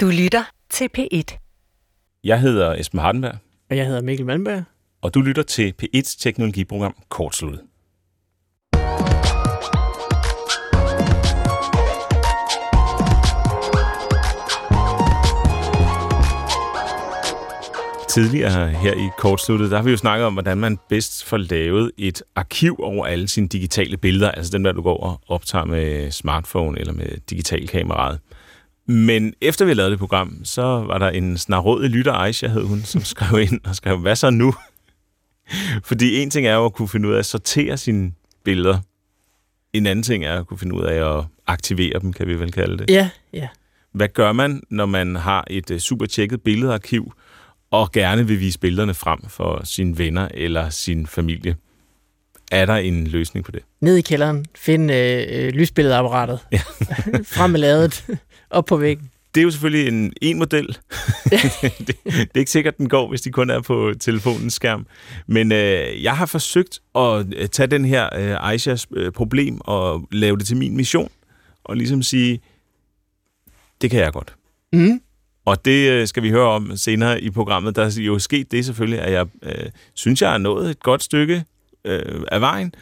Du lytter til P1. Jeg hedder Esben Hardenberg, Og jeg hedder Mikkel Malmberg. og du lytter til P1's teknologiprogram Kortsluttet. Tidligere her i Kortsluttet, der har vi jo snakket om, hvordan man bedst får lavet et arkiv over alle sine digitale billeder, altså dem der, du går og optager med smartphone eller med digitalkameraet. Men efter vi lavede det program, så var der en snarrådig lytter, Aisha hed hun, som skrev ind og skrev, hvad så nu? Fordi en ting er jo at kunne finde ud af at sortere sine billeder. En anden ting er at kunne finde ud af at aktivere dem, kan vi vel kalde det. Ja, ja. Hvad gør man, når man har et uh, super tjekket billedarkiv, og gerne vil vise billederne frem for sine venner eller sin familie? Er der en løsning på det? Ned i kælderen, find øh, øh, lysbilledeapparatet. Ja. Frem med ladet, op på væggen. Det er jo selvfølgelig en, en model. det, det er ikke sikkert, den går, hvis de kun er på telefonens skærm. Men øh, jeg har forsøgt at øh, tage den her øh, Aishas øh, problem og lave det til min mission. Og ligesom sige, det kan jeg godt. Mm. Og det øh, skal vi høre om senere i programmet. Der er jo sket det selvfølgelig, at jeg øh, synes, jeg er nået et godt stykke øh, af vejen.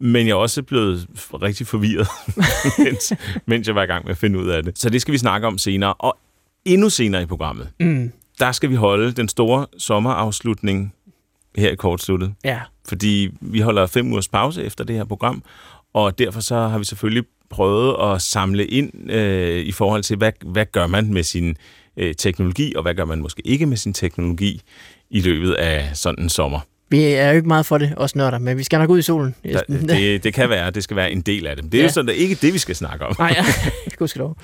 Men jeg er også blevet rigtig forvirret, mens, mens jeg var i gang med at finde ud af det. Så det skal vi snakke om senere. Og endnu senere i programmet, Mm. der skal vi holde den store sommerafslutning her i kortsluttet. Ja. Fordi vi holder fem ugers pause efter det her program, og derfor så har vi selvfølgelig prøvet at samle ind øh, i forhold til, hvad, hvad gør man med sin øh, teknologi, og hvad gør man måske ikke med sin teknologi i løbet af sådan en sommer. Vi er jo ikke meget for det, os nørder, men vi skal nok ud i solen. Esben. det, det kan være, det skal være en del af dem. Det er ja. Jo sådan, det er ikke det, vi skal snakke om. Nej, ja. Gudskelov.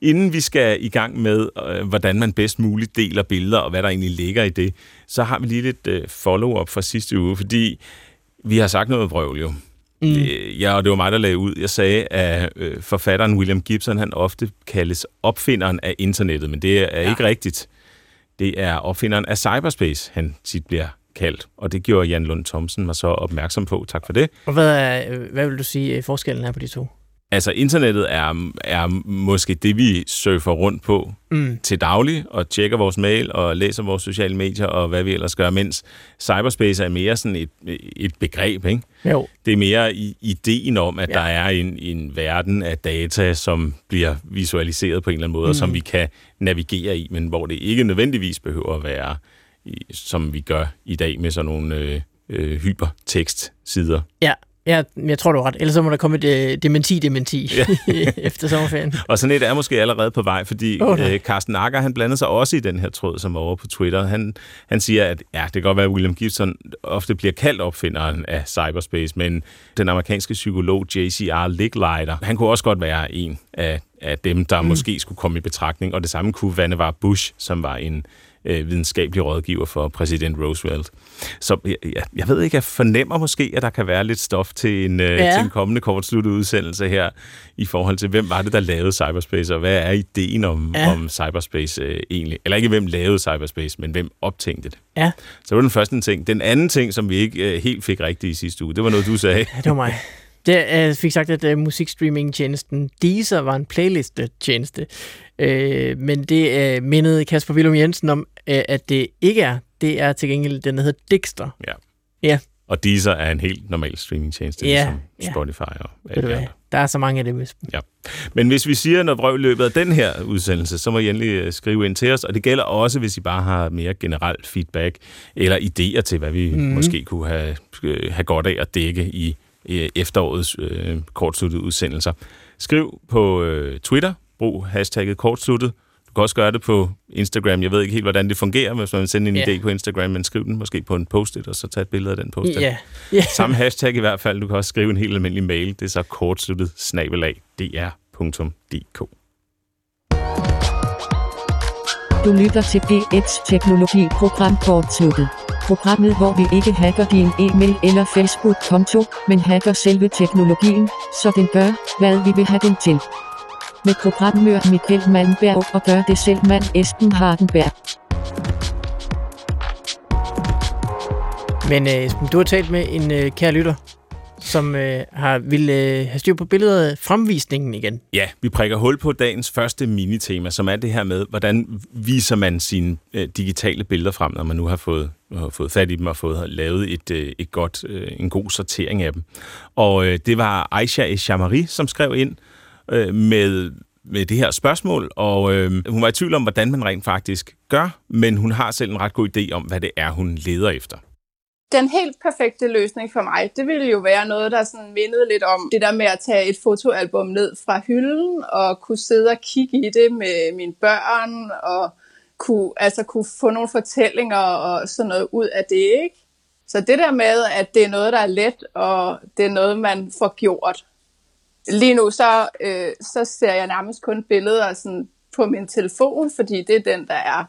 Inden vi skal i gang med, øh, hvordan man bedst muligt deler billeder, og hvad der egentlig ligger i det, så har vi lige lidt øh, follow-up fra sidste uge, fordi vi har sagt noget vrøvl jo. Mm. Det, ja, og det var mig, der lagde ud. Jeg sagde, at øh, forfatteren William Gibson, han ofte kaldes opfinderen af internettet, men det er ja. ikke rigtigt. Det er opfinderen af cyberspace, han tit bliver kaldt, og det gjorde Jan Lund Thomsen mig så opmærksom på. Tak for det. Og hvad, er, øh, hvad vil du sige øh, forskellen er på de to? Altså, internettet er, er måske det, vi surfer rundt på Mm. til daglig, og tjekker vores mail, og læser vores sociale medier, og hvad vi ellers gør, mens cyberspace er mere sådan et, et begreb, ikke? Jo. Det er mere i, ideen om, at Ja. der er en, en verden af data, som bliver visualiseret på en eller anden måde, mm. og som vi kan navigere i, men hvor det ikke nødvendigvis behøver at være, som vi gør i dag med sådan nogle øh, øh, hypertekst-sider. Ja, ja, jeg tror du er ret. Ellers så må der komme et øh, dementi-dementi ja. efter sommerferien. Og sådan et er måske allerede på vej, fordi oh, nej. øh, Carsten Akker, han blandede sig også i den her tråd, som var over på Twitter. Han, han siger, at ja, det kan godt være, at William Gibson ofte bliver kaldt opfinderen af cyberspace, men den amerikanske psykolog J.C.R. Licklider, han kunne også godt være en af, af dem, der mm. måske skulle komme i betragtning, og det samme kunne Vannevar Bush, som var en øh, videnskabelig rådgiver for præsident Roosevelt. Så jeg, jeg, ved ikke, jeg fornemmer måske, at der kan være lidt stof til en, øh, Ja. til en kommende kortsluttet udsendelse her, i forhold til, hvem var det, der lavede cyberspace, og hvad er ideen om, ja. om cyberspace øh, egentlig? Eller ikke, hvem lavede cyberspace, men hvem optænkte det? Ja, Så det var den første ting. Den anden ting, som vi ikke øh, helt fik rigtigt i sidste uge, det var noget, du sagde. ja det var mig. Det, jeg fik sagt, at uh, musikstreaming-tjenesten Deezer var en playlist-tjeneste. Uh, men det uh, mindede Kasper Willum Jensen om, uh, at det ikke er. Det er til gengæld den, der hedder Dixter. Ja. Ja. Og Deezer er en helt normal streamingtjeneste, Ja, ligesom ja. Spotify og alle de. Der er så mange af dem. Ja. Men hvis vi siger noget vrøv løbet af den her udsendelse, så må I endelig øh, skrive ind til os, og det gælder også, hvis I bare har mere generelt feedback eller idéer til, hvad vi mm. måske kunne have, øh, have godt af at dække i, i efterårets øh, kortsluttede udsendelser. Skriv på øh, Twitter, brug hashtagget kortsluttet. Du kan også gøre det på Instagram. Jeg ved ikke helt, hvordan det fungerer, hvis man vil sende en Ja. idé på Instagram, men skriv den måske på en post-it, og så tag et billede af den post-it. Ja. ja. Samme hashtag i hvert fald. Du kan også skrive en helt almindelig mail. Det er så kortsluttet snabelag dr.dk. Du lytter til P1's Teknologi-program kortsluttet. Programmet, hvor vi ikke hacker din e-mail eller Facebook-konto, men hacker selve teknologien, så den gør, hvad vi vil have den til. Med programmør Michael Malmberg og gør det selv mand Esben Hardenberg. Men uh, Esben, du har talt med en uh, kær lytter. som øh, har vil øh, have styr på billedet fremvisningen igen. Ja, vi prikker hul på dagens første minitema, som er det her med, hvordan viser man sine øh, digitale billeder frem, når man nu har fået, har fået fat i dem og fået lavet et, øh, et godt, øh, en god sortering af dem. Og øh, det var Aisha Eshamari, som skrev ind øh, med med det her spørgsmål, og øh, hun var i tvivl om, hvordan man rent faktisk gør, men hun har selv en ret god idé om, hvad det er, hun leder efter. Den helt perfekte løsning for mig, det ville jo være noget, der sådan mindede lidt om det der med at tage et fotoalbum ned fra hylden og kunne sidde og kigge i det med mine børn og kunne, altså kunne få nogle fortællinger og sådan noget ud af det, ikke? Så det der med, at det er noget, der er let, og det er noget, man får gjort, Lige nu så, øh, så ser jeg nærmest kun billeder sådan på min telefon, fordi det er den, der er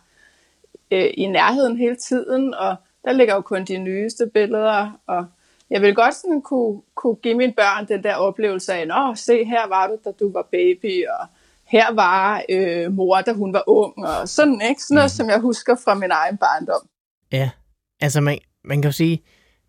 øh, i nærheden hele tiden, og der ligger jo kun de nyeste billeder, og jeg vil godt sådan kunne, kunne give mine børn den der oplevelse af, åh, se, her var du, da du var baby, og her var øh, mor, da hun var ung, og sådan, ikke? Sådan noget, mm. som jeg husker fra min egen barndom. Ja, altså man, man kan jo sige,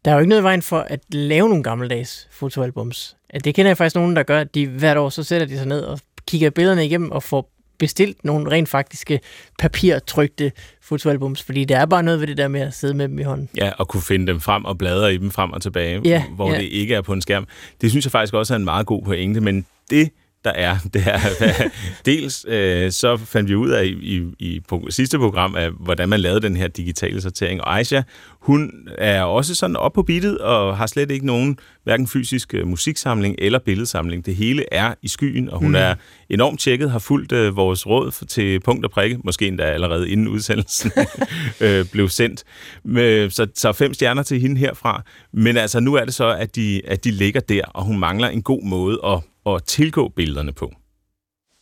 der er jo ikke noget i vejen for at lave nogle gammeldags fotoalbums. Det kender jeg faktisk nogen, der gør, at de hvert år så sætter de sig ned og kigger billederne igennem og får bestilt nogle rent faktiske papirtrykte fotoalbums, fordi der er bare noget ved det der med at sidde med dem i hånden. Ja, og kunne finde dem frem og bladre i dem frem og tilbage, ja, hvor ja. det ikke er på en skærm. Det synes jeg faktisk også er en meget god pointe, men det der er. Det er dels øh, så fandt vi ud af i, i, i sidste program, af, hvordan man lavede den her digitale sortering. Og Aisha, hun er også sådan op på bittet og har slet ikke nogen hverken fysisk uh, musiksamling eller billedsamling. Det hele er i skyen, og hun mm. er enormt tjekket, har fulgt uh, vores råd til punkt og prikke, måske endda allerede inden udsendelsen øh, blev sendt. Med, så, så fem stjerner til hende herfra. Men altså, nu er det så, at de, at de ligger der, og hun mangler en god måde at at tilgå billederne på?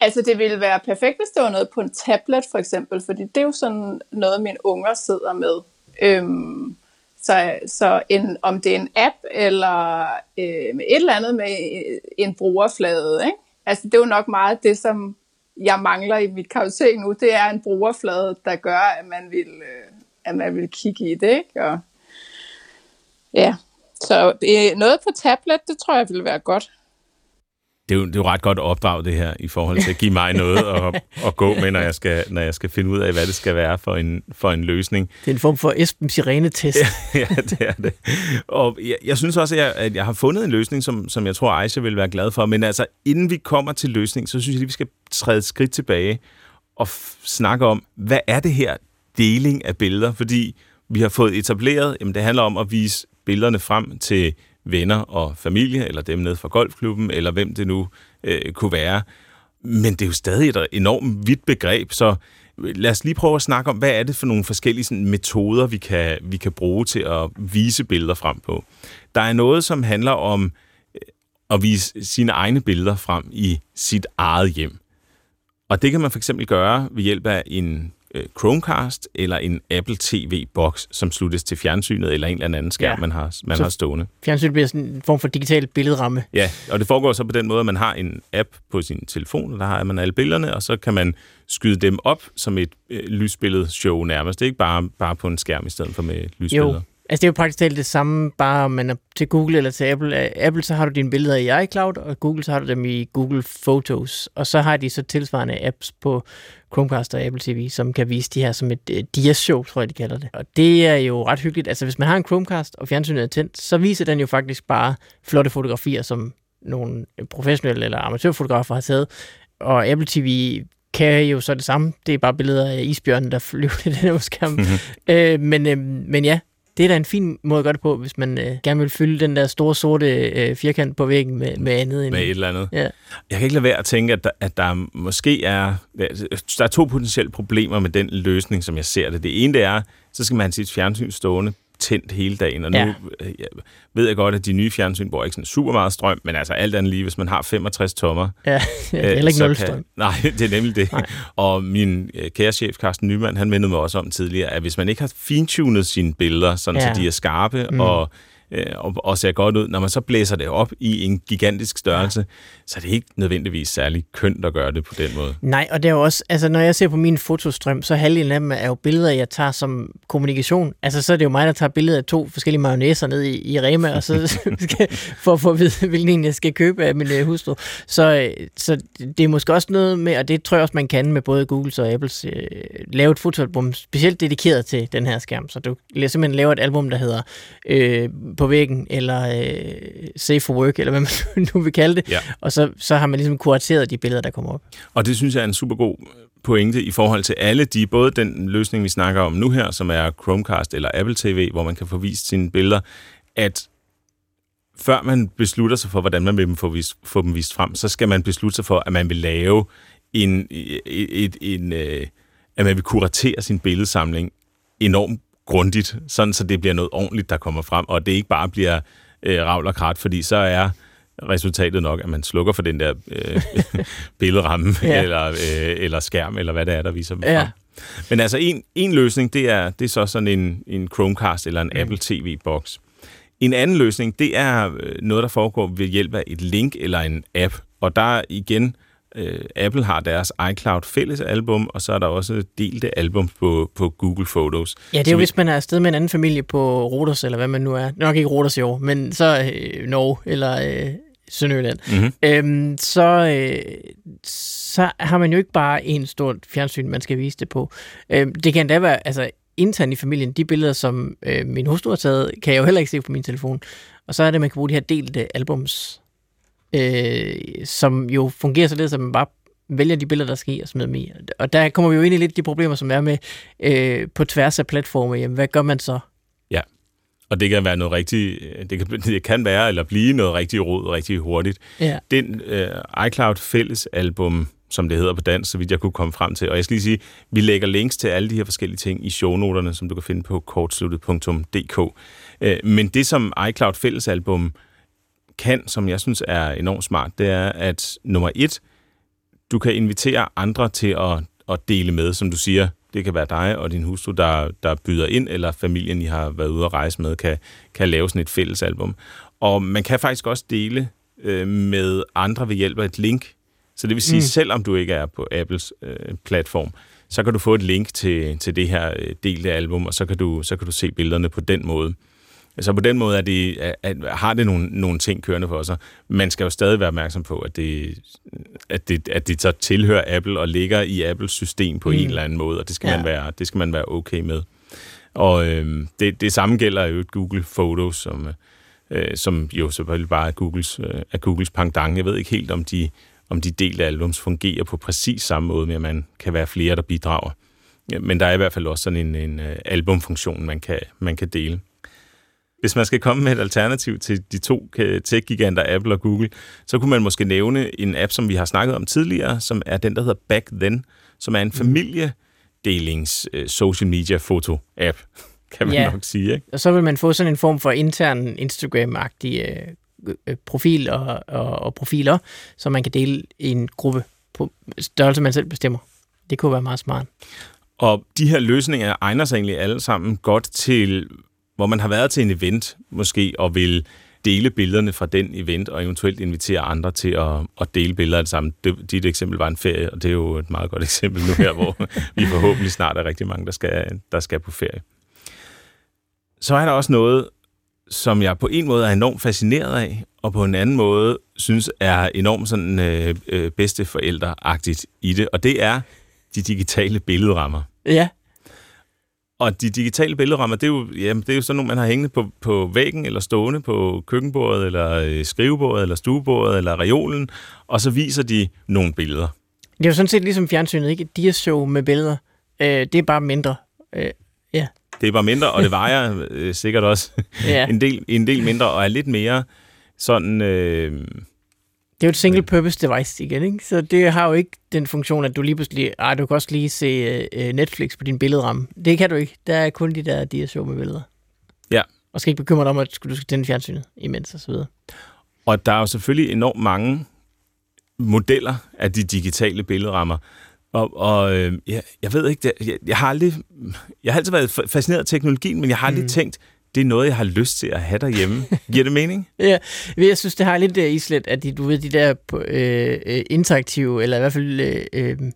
Altså, det ville være perfekt, hvis det var noget på en tablet, for eksempel, fordi det er jo sådan noget, mine unger sidder med. Øhm, så så en, om det er en app, eller øh, et eller andet med øh, en brugerflade, ikke? Altså, det er jo nok meget det, som jeg mangler i mit kartotek nu, det er en brugerflade, der gør, at man vil, øh, at man vil kigge i det, ikke? Og, ja, så øh, noget på tablet, det tror jeg ville være godt det er, jo, det er jo ret godt opdrag det her, i forhold til at give mig noget at, at gå med, når jeg, skal, når jeg skal finde ud af, hvad det skal være for en, for en løsning. Det er en form for Esben Sirene-test. ja, ja, det er det. Og jeg, jeg synes også, at jeg, at jeg har fundet en løsning, som, som jeg tror, Aisha vil være glad for. Men altså, inden vi kommer til løsning, så synes jeg, at vi skal træde et skridt tilbage og snakke om, hvad er det her deling af billeder? Fordi vi har fået etableret, at det handler om at vise billederne frem til venner og familie, eller dem nede fra golfklubben, eller hvem det nu øh, kunne være. Men det er jo stadig et enormt vidt begreb, så lad os lige prøve at snakke om, hvad er det for nogle forskellige sådan, metoder, vi kan, vi kan bruge til at vise billeder frem på. Der er noget, som handler om øh, at vise sine egne billeder frem i sit eget hjem. Og det kan man for eksempel gøre ved hjælp af en Chromecast eller en Apple TV-boks, som sluttes til fjernsynet eller en eller anden skærm, ja. man, har, man så har stående. Fjernsynet bliver sådan en form for digital billedramme. Ja, og det foregår så på den måde, at man har en app på sin telefon, og der har man alle billederne, og så kan man skyde dem op som et øh, lysbilledshow nærmest. Det er ikke bare, bare på en skærm i stedet for med lysbilleder. Jo. Altså det er jo praktisk talt det samme, bare om man er til Google eller til Apple. Apple, så har du dine billeder i iCloud, og Google, så har du dem i Google Photos. Og så har de så tilsvarende apps på Chromecast og Apple TV, som kan vise de her som et uh, dia-show, tror jeg, de kalder det. Og det er jo ret hyggeligt. Altså hvis man har en Chromecast, og fjernsynet er tændt, så viser den jo faktisk bare flotte fotografier, som nogle professionelle eller amatørfotografer har taget. Og Apple TV kan jo så det samme. Det er bare billeder af isbjørnen, der flyver i den skærm. Mm-hmm. Øh, men, øh, men ja, det er da en fin måde at gøre det på, hvis man øh, gerne vil fylde den der store sorte øh, firkant på væggen med, med andet. End, med et eller andet. Ja. Jeg kan ikke lade være at tænke, at der, at der måske er... Der er to potentielle problemer med den løsning, som jeg ser det. Det ene det er, så skal man have sit fjernsyn stående tændt hele dagen, og nu ja. øh, ved jeg godt, at de nye fjernsyn bruger ikke sådan super meget strøm, men altså alt andet lige, hvis man har 65 tommer... Ja, ja det er heller ikke nul strøm. Nej, det er nemlig det. Nej. Og min øh, kære chef, Carsten Nyman, han mindede mig også om tidligere, at hvis man ikke har fintunet sine billeder, sådan ja. så de er skarpe, mm. og øh, og, og ser godt ud. Når man så blæser det op i en gigantisk størrelse, ja. så er det ikke nødvendigvis særlig kønt at gøre det på den måde. Nej, og det er jo også, altså når jeg ser på min fotostrøm, så halvdelen af dem er jo billeder, jeg tager som kommunikation. Altså så er det jo mig, der tager billeder af to forskellige mayonnaiser ned i, i Rema, og så skal, for at få at vide, hvilken en jeg skal købe af min øh, hustru. Så, øh, så det er måske også noget med, og det tror jeg også, man kan med både Googles og Apples, øh, lave et fotoalbum specielt dedikeret til den her skærm. Så du simpelthen laver et album, der hedder øh, På væggen, eller øh, Safe for Work, eller hvad man nu vil kalde det. Ja. Og så, så har man ligesom kurateret de billeder, der kommer op. Og det synes jeg er en super god pointe i forhold til alle de, både den løsning, vi snakker om nu her, som er Chromecast eller Apple TV, hvor man kan få vist sine billeder, at før man beslutter sig for, hvordan man vil få, vist, få dem vist frem, så skal man beslutte sig for, at man vil lave en, et, et, en, øh, at man vil kuratere sin billedsamling enormt grundigt, sådan så det bliver noget ordentligt, der kommer frem, og det ikke bare bliver øh, ravl og krat, fordi så er resultatet nok, at man slukker for den der øh, billedramme ja. eller, øh, eller skærm, eller hvad det er, der viser dem Ja. frem. Men altså, en, en løsning, det er, det er så sådan en, en Chromecast eller en mm. Apple TV-boks. En anden løsning, det er øh, noget, der foregår ved hjælp af et link eller en app. Og der igen, øh, Apple har deres iCloud fælles album, og så er der også delte album på, på Google Photos. Ja, det er jo, vi- hvis man er afsted med en anden familie på Rodos, eller hvad man nu er. Nok ikke Rodos i år, men så øh, Norge eller øh, Sønderjylland. Mhm. Øhm, så, øh, så har man jo ikke bare en stort fjernsyn, man skal vise det på. Øhm, det kan da være, altså internt i familien, de billeder, som øh, min hustru har taget, kan jeg jo heller ikke se på min telefon. Og så er det, at man kan bruge de her delte albums, øh, som jo fungerer således, at man bare vælger de billeder, der skal i og smider dem i. Og der kommer vi jo ind i lidt de problemer, som er med øh, på tværs af platforme. Jamen, hvad gør man så? Og det kan være noget rigtig, det kan, det kan være eller blive noget rigtig rod rigtig hurtigt. Ja. Den øh, iCloud fælles album, som det hedder på dansk, så vidt jeg kunne komme frem til. Og jeg skal lige sige, vi lægger links til alle de her forskellige ting i shownoterne, som du kan finde på kortsluttet.dk. Øh, men det, som iCloud fælles album kan, som jeg synes er enormt smart, det er, at nummer et, du kan invitere andre til at, at dele med, som du siger. Det kan være dig og din hustru, der, der byder ind, eller familien, I har været ude at rejse med, kan, kan lave sådan et fælles album. Og man kan faktisk også dele øh, med andre ved hjælp af et link. Så det vil sige, mm. selvom du ikke er på Apples øh, platform, så kan du få et link til, til det her øh, delte album, og så kan, du, så kan du se billederne på den måde. Så på den måde er det, at, at, har det nogle, nogle ting kørende for sig. Man skal jo stadig være opmærksom på, at det, at det, at det så tilhører Apple og ligger i Apples system på mm. en eller anden måde, og det skal, Ja. man, være, det skal man være okay med. Og øhm, det, det samme gælder jo Google Photos, som, øh, som jo selvfølgelig bare er Googles, øh, er Googles pendant. Jeg ved ikke helt, om de, om de delte albums fungerer på præcis samme måde, med at man kan være flere, der bidrager. Men der er i hvert fald også sådan en, en øh, albumfunktion, man kan, man kan dele. Hvis man skal komme med et alternativ til de to øh, tech-giganter, Apple og Google, så kunne man måske nævne en app, som vi har snakket om tidligere, som er den, der hedder Back Then, som er en familiedelings øh, social media foto-app, kan man Ja. nok sige. Ikke? Og så vil man få sådan en form for intern Instagram-agtig øh, profil og, og, og profiler, som man kan dele i en gruppe på størrelse, man selv bestemmer. Det kunne være meget smart. Og de her løsninger egner sig egentlig alle sammen godt til, hvor man har været til en event måske, og vil dele billederne fra den event, og eventuelt invitere andre til at, at dele billeder af det samme. Det, dit eksempel var en ferie, og det er jo et meget godt eksempel nu her, hvor vi forhåbentlig snart er rigtig mange, der skal, der skal på ferie. Så er der også noget, som jeg på en måde er enormt fascineret af, og på en anden måde synes er enormt sådan øh, øh, bedste forældreagtigt i det, og det er de digitale billedrammer. Ja, og de digitale billedrammer, det er jo, jamen, det er jo sådan nogle, man har hængende på, på væggen, eller stående på køkkenbordet, eller øh, skrivebordet, eller stuebordet, eller reolen, og så viser de nogle billeder. det er jo sådan set ligesom fjernsynet, ikke? Et diashow med billeder. Øh, det er bare mindre. Øh, ja. Det er bare mindre, og det vejer øh, sikkert også ja. en, del, en del mindre, og er lidt mere sådan... Øh, Det er jo et single-purpose device igen, ikke? Så det har jo ikke den funktion, at du lige pludselig... Ej, du kan også lige se øh, Netflix på din billedramme. Det kan du ikke. Der er kun de der diashow med billeder. Ja. Og skal ikke bekymre dig om, at du skal tænde fjernsynet imens og så videre. Og der er jo selvfølgelig enormt mange modeller af de digitale billedrammer. Og, og øh, jeg, jeg ved ikke, det, jeg, jeg har aldrig, jeg har altid været fa- fascineret af teknologien, men jeg har aldrig mm. tænkt, det er noget, jeg har lyst til at have derhjemme. Giver det mening? Ja, jeg synes, det har lidt uh, islet, at de, du ved, de der uh, interaktive, eller i hvert fald uh,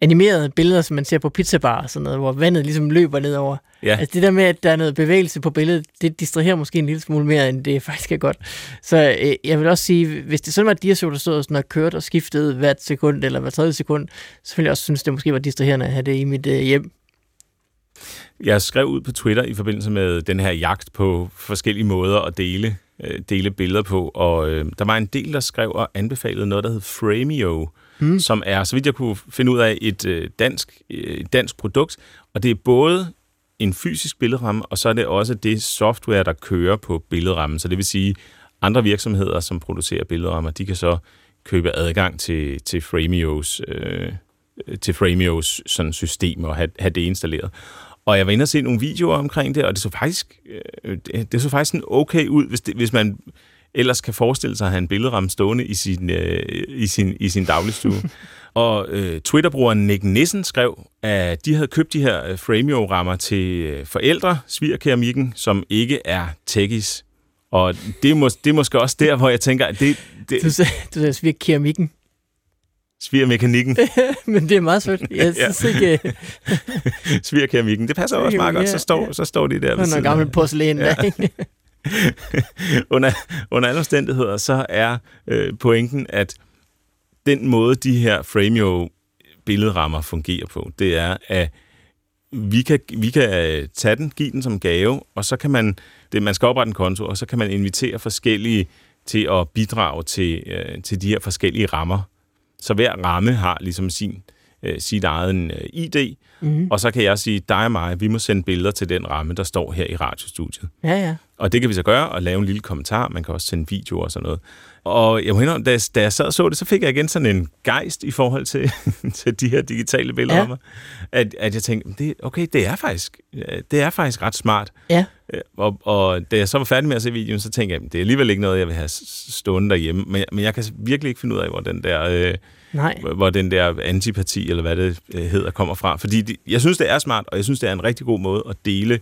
animerede billeder, som man ser på pizzabar og sådan noget, hvor vandet ligesom løber nedover. Ja. Altså det der med, at der er noget bevægelse på billedet, det distraherer måske en lille smule mere, end det faktisk er godt. Så øh, jeg vil også sige, hvis det sådan var, at Diasio, der stod og, sådan og kørte og skiftede hvert sekund eller hver tredje sekund, så ville jeg også synes, det måske var distraherende at have det i mit øh, hjem. Jeg skrev ud på Twitter i forbindelse med den her jagt på forskellige måder at dele, øh, dele billeder på, og øh, der var en del, der skrev og anbefalede noget, der hed Framio, mm. som er, så vidt jeg kunne finde ud af, et øh, dansk, øh, dansk produkt, og det er både en fysisk billedramme, og så er det også det software, der kører på billedrammen. Så det vil sige, andre virksomheder, som producerer billedrammer, de kan så købe adgang til, til Framios, øh, til Framios sådan system og have, have det installeret. Og jeg var inde og se nogle videoer omkring det, og det så faktisk, øh, det, det så faktisk sådan okay ud, hvis, det, hvis man ellers kan forestille sig at have en billedramme stående i sin, øh, i sin, i sin dagligstue. og øh, Twitter-brugeren Nick Nissen skrev, at de havde købt de her øh, Framio-rammer til øh, forældre, svigerkeramikken, som ikke er techies. Og det er, mås- det er måske også der, hvor jeg tænker, at det... det du sagde, du sagde svigerkeramikken. Svigermekanikken. Men det er meget sødt. Jeg synes ja. ikke... Svigerkeramikken. Det passer også meget godt. Så står, så står de der. Er noget gammel porcelæn. Ja. under, under alle omstændigheder, så er øh, pointen, at den måde, de her Framio billedrammer fungerer på, det er, at vi kan, vi kan øh, tage den, give den som gave, og så kan man, det, man skal oprette en konto, og så kan man invitere forskellige til at bidrage til, øh, til de her forskellige rammer. Så hver ramme har ligesom sin, øh, sit eget en, øh, ID, mm-hmm. og så kan jeg sige, dig og mig, vi må sende billeder til den ramme, der står her i radiostudiet. Ja, ja. Og det kan vi så gøre, og lave en lille kommentar. Man kan også sende videoer og sådan noget. Og jeg må indrømme, da, da jeg sad og så det, så fik jeg igen sådan en gejst i forhold til, til de her digitale billeder ja. At, at jeg tænkte, det, okay, det er, faktisk, det er faktisk ret smart. Ja. Øh, og, og da jeg så var færdig med at se videoen, så tænkte jeg, det er alligevel ikke noget, jeg vil have stående derhjemme. Men, men jeg kan virkelig ikke finde ud af, hvor den der... Øh, Nej. hvor den der antipati, eller hvad det øh, hedder, kommer fra. Fordi de, jeg synes, det er smart, og jeg synes, det er en rigtig god måde at dele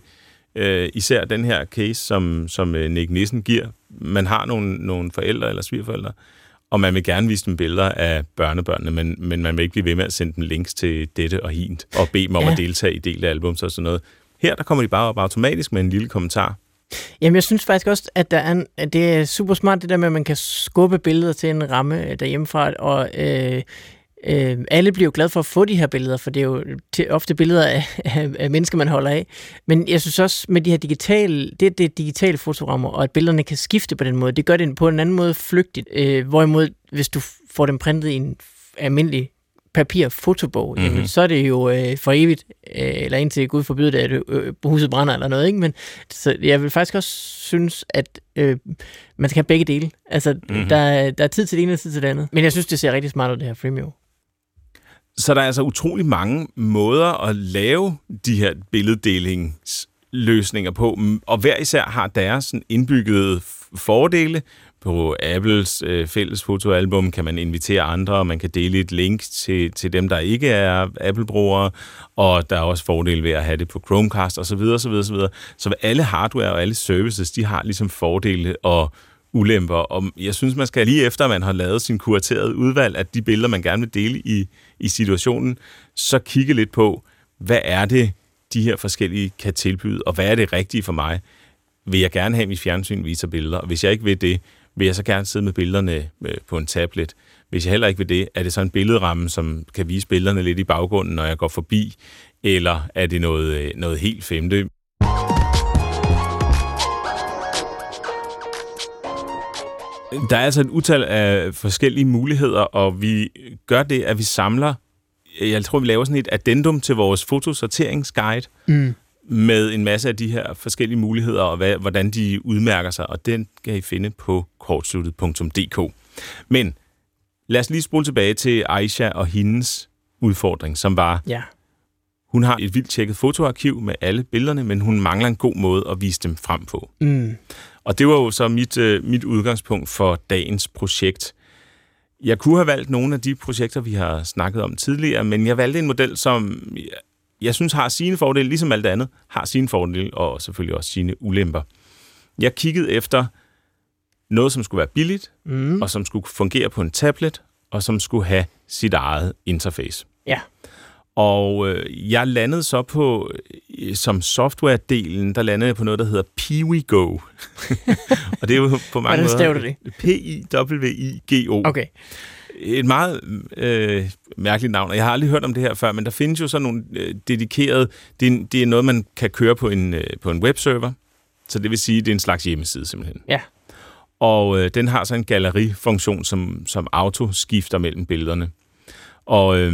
øh, især den her case, som, som øh, Nick Nissen giver. Man har nogle, nogle forældre eller svigerforældre, og man vil gerne vise dem billeder af børnebørnene, men, men man vil ikke blive ved med at sende dem links til dette og hint, og bede dem om ja. at deltage i del af albums og sådan noget. Her der kommer de bare op automatisk med en lille kommentar. Jamen, jeg synes faktisk også, at, der er en, at det er super smart, det der med, at man kan skubbe billeder til en ramme øh, derhjemmefra, og øh, øh, alle bliver jo glade for at få de her billeder, for det er jo til, ofte billeder af, af, af mennesker, man holder af. Men jeg synes også, med de her digitale, det, det digitale fotorammer, og at billederne kan skifte på den måde, det gør det på en anden måde flygtigt. Øh, hvorimod, hvis du får dem printet i en almindelig papir-fotobog, mm-hmm. jamen, så er det jo øh, for evigt, øh, eller indtil Gud forbyder det, at øh, huset brænder eller noget. Ikke? Men så jeg vil faktisk også synes, at øh, man skal have begge dele. Altså, mm-hmm. der, der er tid til det ene og tid til det andet. Men jeg synes, det ser rigtig smart ud, det her Fremio. Så der er altså utrolig mange måder at lave de her billeddelingsløsninger på, og hver især har deres indbyggede fordele. På Apples øh, fælles fotoalbum kan man invitere andre, og man kan dele et link til, til dem, der ikke er Apple-brugere, og der er også fordele ved at have det på Chromecast osv. osv., osv. Så alle hardware og alle services, de har ligesom fordele og ulemper, og jeg synes, man skal lige efter, man har lavet sin kuraterede udvalg af de billeder, man gerne vil dele i, i situationen, så kigge lidt på, hvad er det, de her forskellige kan tilbyde, og hvad er det rigtige for mig? Vil jeg gerne have, mit fjernsyn viser billeder, og hvis jeg ikke vil det, vil jeg så gerne sidde med billederne øh, på en tablet. Hvis jeg heller ikke vil det, er det så en billedramme, som kan vise billederne lidt i baggrunden, når jeg går forbi, eller er det noget, øh, noget helt femte? Der er altså et utal af forskellige muligheder, og vi gør det, at vi samler, jeg tror, vi laver sådan et addendum til vores fotosorteringsguide, mm med en masse af de her forskellige muligheder, og hvad, hvordan de udmærker sig, og den kan I finde på kortsluttet.dk. Men lad os lige spole tilbage til Aisha og hendes udfordring, som var, ja. hun har et vildt tjekket fotoarkiv med alle billederne, men hun mangler en god måde at vise dem frem på. Mm. Og det var jo så mit, øh, mit udgangspunkt for dagens projekt. Jeg kunne have valgt nogle af de projekter, vi har snakket om tidligere, men jeg valgte en model, som jeg synes har sine fordele, ligesom alt andet, har sine fordele og selvfølgelig også sine ulemper. Jeg kiggede efter noget, som skulle være billigt, mm. og som skulle fungere på en tablet, og som skulle have sit eget interface. Ja. Og øh, jeg landede så på, øh, som software-delen, der landede jeg på noget, der hedder PiwiGo. og det er jo på mange Hvordan måder... du det? P-I-W-I-G-O. Okay. Et meget øh, mærkeligt navn, og jeg har aldrig hørt om det her før, men der findes jo sådan nogle øh, dedikerede... Det er, det er noget, man kan køre på en, øh, på en webserver, så det vil sige, det er en slags hjemmeside simpelthen. Ja. Og øh, den har så en gallerifunktion, som, som auto skifter mellem billederne. Og øh,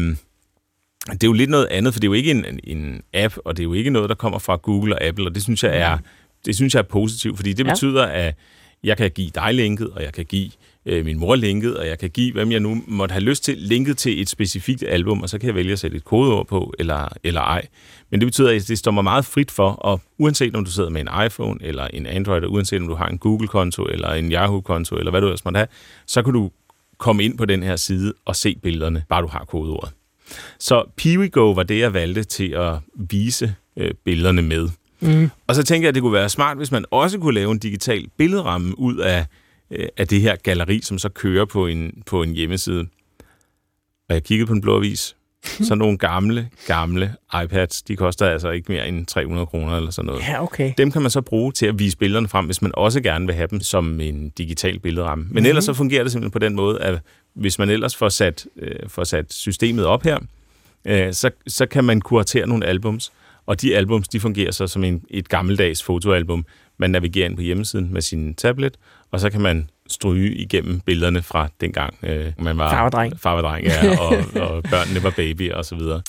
det er jo lidt noget andet, for det er jo ikke en, en app, og det er jo ikke noget, der kommer fra Google og Apple, og det synes jeg er, det synes jeg er positivt, fordi det Ja. betyder, at jeg kan give dig linket, og jeg kan give øh, min mor linket, og jeg kan give, hvem jeg nu måtte have lyst til, linket til et specifikt album, og så kan jeg vælge at sætte et kodeord på, eller, eller ej. Men det betyder, at det står mig meget frit for, og uanset om du sidder med en iPhone, eller en Android, og uanset om du har en Google-konto, eller en Yahoo-konto, eller hvad du ellers måtte have, så kan du komme ind på den her side og se billederne, bare du har kodeordet. Så PiwiGo var det, jeg valgte til at vise øh, billederne med. Mm. Og så tænker jeg, at det kunne være smart, hvis man også kunne lave en digital billedramme ud af, af det her galleri, som så kører på en, på en hjemmeside. Og jeg kiggede på den blå avis. Så nogle gamle, gamle iPads, de koster altså ikke mere end 300 kroner eller sådan noget. Ja, okay. Dem kan man så bruge til at vise billederne frem, hvis man også gerne vil have dem som en digital billedramme. Men mm-hmm. ellers så fungerer det simpelthen på den måde, at hvis man ellers får sat, øh, får sat systemet op her, øh, så, så kan man kuratere nogle albums, og de albums, de fungerer så som en, et gammeldags fotoalbum. Man navigerer ind på hjemmesiden med sin tablet, og så kan man stryge igennem billederne fra dengang øh, man var Farvedreng. farvedreng ja, og, og børnene var baby og så videre.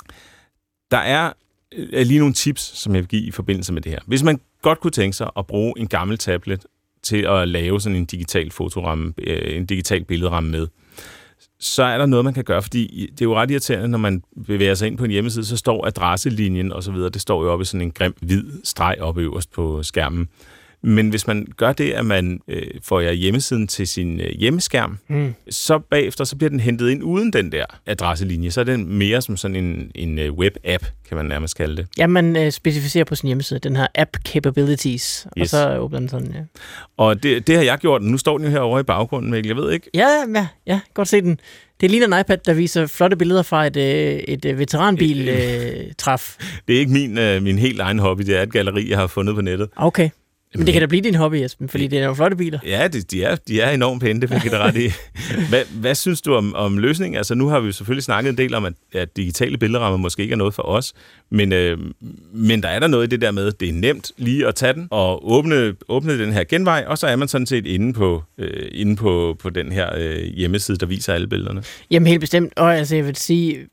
Der er øh, lige nogle tips, som jeg vil give i forbindelse med det her. Hvis man godt kunne tænke sig at bruge en gammel tablet til at lave sådan en digital fotoramme, øh, en digital billedramme med, så er der noget, man kan gøre, fordi det er jo ret irriterende, når man bevæger sig ind på en hjemmeside, så står adresselinjen og så videre, det står jo oppe i sådan en grim hvid streg oppe øverst på skærmen. Men hvis man gør det, at man øh, får jer hjemmesiden til sin øh, hjemmeskærm, Mm. så bagefter så bliver den hentet ind uden den der adresselinje. Så er den mere som sådan en, en øh, web-app, kan man nærmest kalde det. Ja, man øh, specificerer på sin hjemmeside, den her app capabilities, og Yes. så åbner den sådan, ja. Og det, det har jeg gjort, nu står den jo herovre i baggrunden, Mikkel. Jeg ved ikke, Ja, ja, ja, godt se den. Det ligner en iPad, der viser flotte billeder fra et, øh, et øh, veteranbil-træf. det er ikke min, øh, min helt egen hobby, det er et galleri, jeg har fundet på nettet. Okay. Men det kan da blive din hobby, Esben, fordi det er jo flotte biler. Ja, det, de, er, de er enormt pæne, det fik jeg ret i. Hvad, hvad synes du om, om løsningen? Altså, nu har vi jo selvfølgelig snakket en del om, at, at digitale billedrammer måske ikke er noget for os, men, øh, men der er der noget i det der med, at det er nemt lige at tage den og åbne, åbne den her genvej, og så er man sådan set inde på, øh, inde på, på den her øh, hjemmeside, der viser alle billederne. Jamen helt bestemt, og altså jeg vil sige,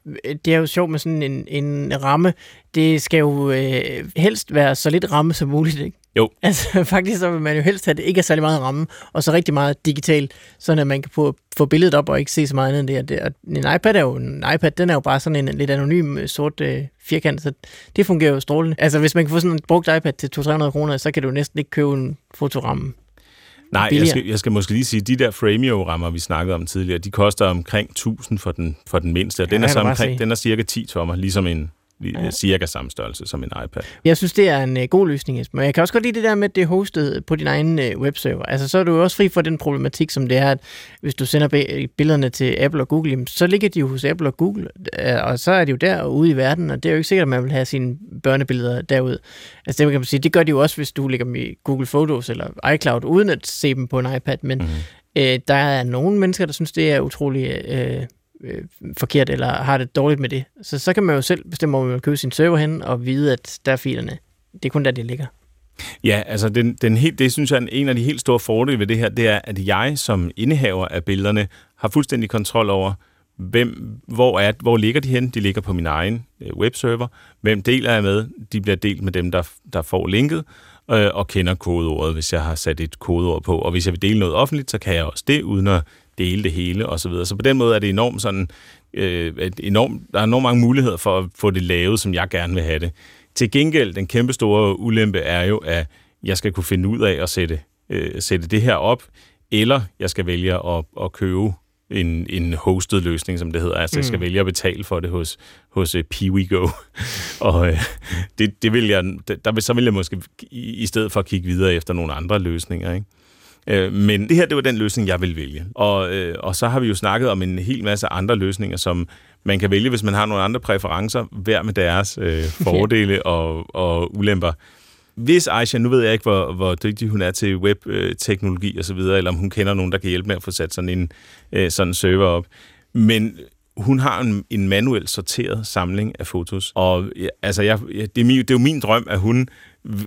det er jo sjovt med sådan en, en ramme. Det skal jo øh, helst være så lidt ramme som muligt, ikke? Jo. Altså faktisk så vil man jo helst have, at det ikke er særlig meget ramme, og så rigtig meget digital, sådan at man kan få, få billedet op og ikke se så meget andet end det. Og det. Og en iPad er jo en iPad, den er jo bare sådan en lidt anonym øh, sort øh, firkant, så det fungerer jo strålende. Altså hvis man kan få sådan en brugt iPad til 200-300 kroner, så kan du næsten ikke købe en fotoramme. Nej, jeg skal, jeg skal måske lige sige, at de der Framio-rammer, vi snakkede om tidligere, de koster omkring 1000 for den, for den mindste, og Ja, den, er så omkring, den er cirka 10 tommer, ligesom en Ja. ja. cirka samme størrelse som en iPad. Jeg synes, det er en øh, god løsning, Esben. Og jeg kan også godt lide det der med, at det er hostet på din egen øh, webserver. Altså, så er du også fri for den problematik, som det er, at hvis du sender billederne til Apple og Google, så ligger de jo hos Apple og Google, øh, og så er de jo der ude i verden, og det er jo ikke sikkert, at man vil have sine børnebilleder derud. Altså, det kan man sige, det gør de jo også, hvis du lægger dem i Google Photos eller iCloud, uden at se dem på en iPad, men Mhm. øh, der er nogle mennesker, der synes, det er utrolig øh, øh, forkert, eller har det dårligt med det. Så så kan man jo selv bestemme, hvor man vil købe sin server hen, og vide, at der er filerne. Det er kun der, de ligger. Ja, altså den, den helt, det synes jeg er en af de helt store fordele ved det her, det er, at jeg som indehaver af billederne har fuldstændig kontrol over, hvem, hvor, er, hvor ligger de hen? De ligger på min egen øh, webserver. Hvem deler jeg med? De bliver delt med dem, der, der får linket øh, og kender kodeordet, hvis jeg har sat et kodeord på. Og hvis jeg vil dele noget offentligt, så kan jeg også det, uden at dele det hele og så videre. Så på den måde er det enormt sådan, øh, enormt, der er enormt mange muligheder for at få det lavet, som jeg gerne vil have det. Til gengæld, den kæmpe store ulempe er jo, at jeg skal kunne finde ud af at sætte, øh, sætte det her op, eller jeg skal vælge at, at købe en, en hosted løsning, som det hedder. Altså, jeg skal vælge at betale for det hos, hos uh, PiwiGo. Og øh, det, det vil jeg, der vil, så vil jeg måske i, i stedet for kigge videre efter nogle andre løsninger, ikke? Øh, men det her, det var den løsning, jeg vil vælge. Og, øh, og så har vi jo snakket om en hel masse andre løsninger, som man kan vælge, hvis man har nogle andre præferencer, hver med deres øh, fordele og, og ulemper. Hvis Aisha, nu ved jeg ikke, hvor, hvor dygtig hun er til webteknologi og så videre, eller om hun kender nogen, der kan hjælpe med at få sat sådan en øh, sådan en server op. Men hun har en, en manuelt sorteret samling af fotos. Og ja, altså, jeg, det, er min, det er jo min drøm, at hun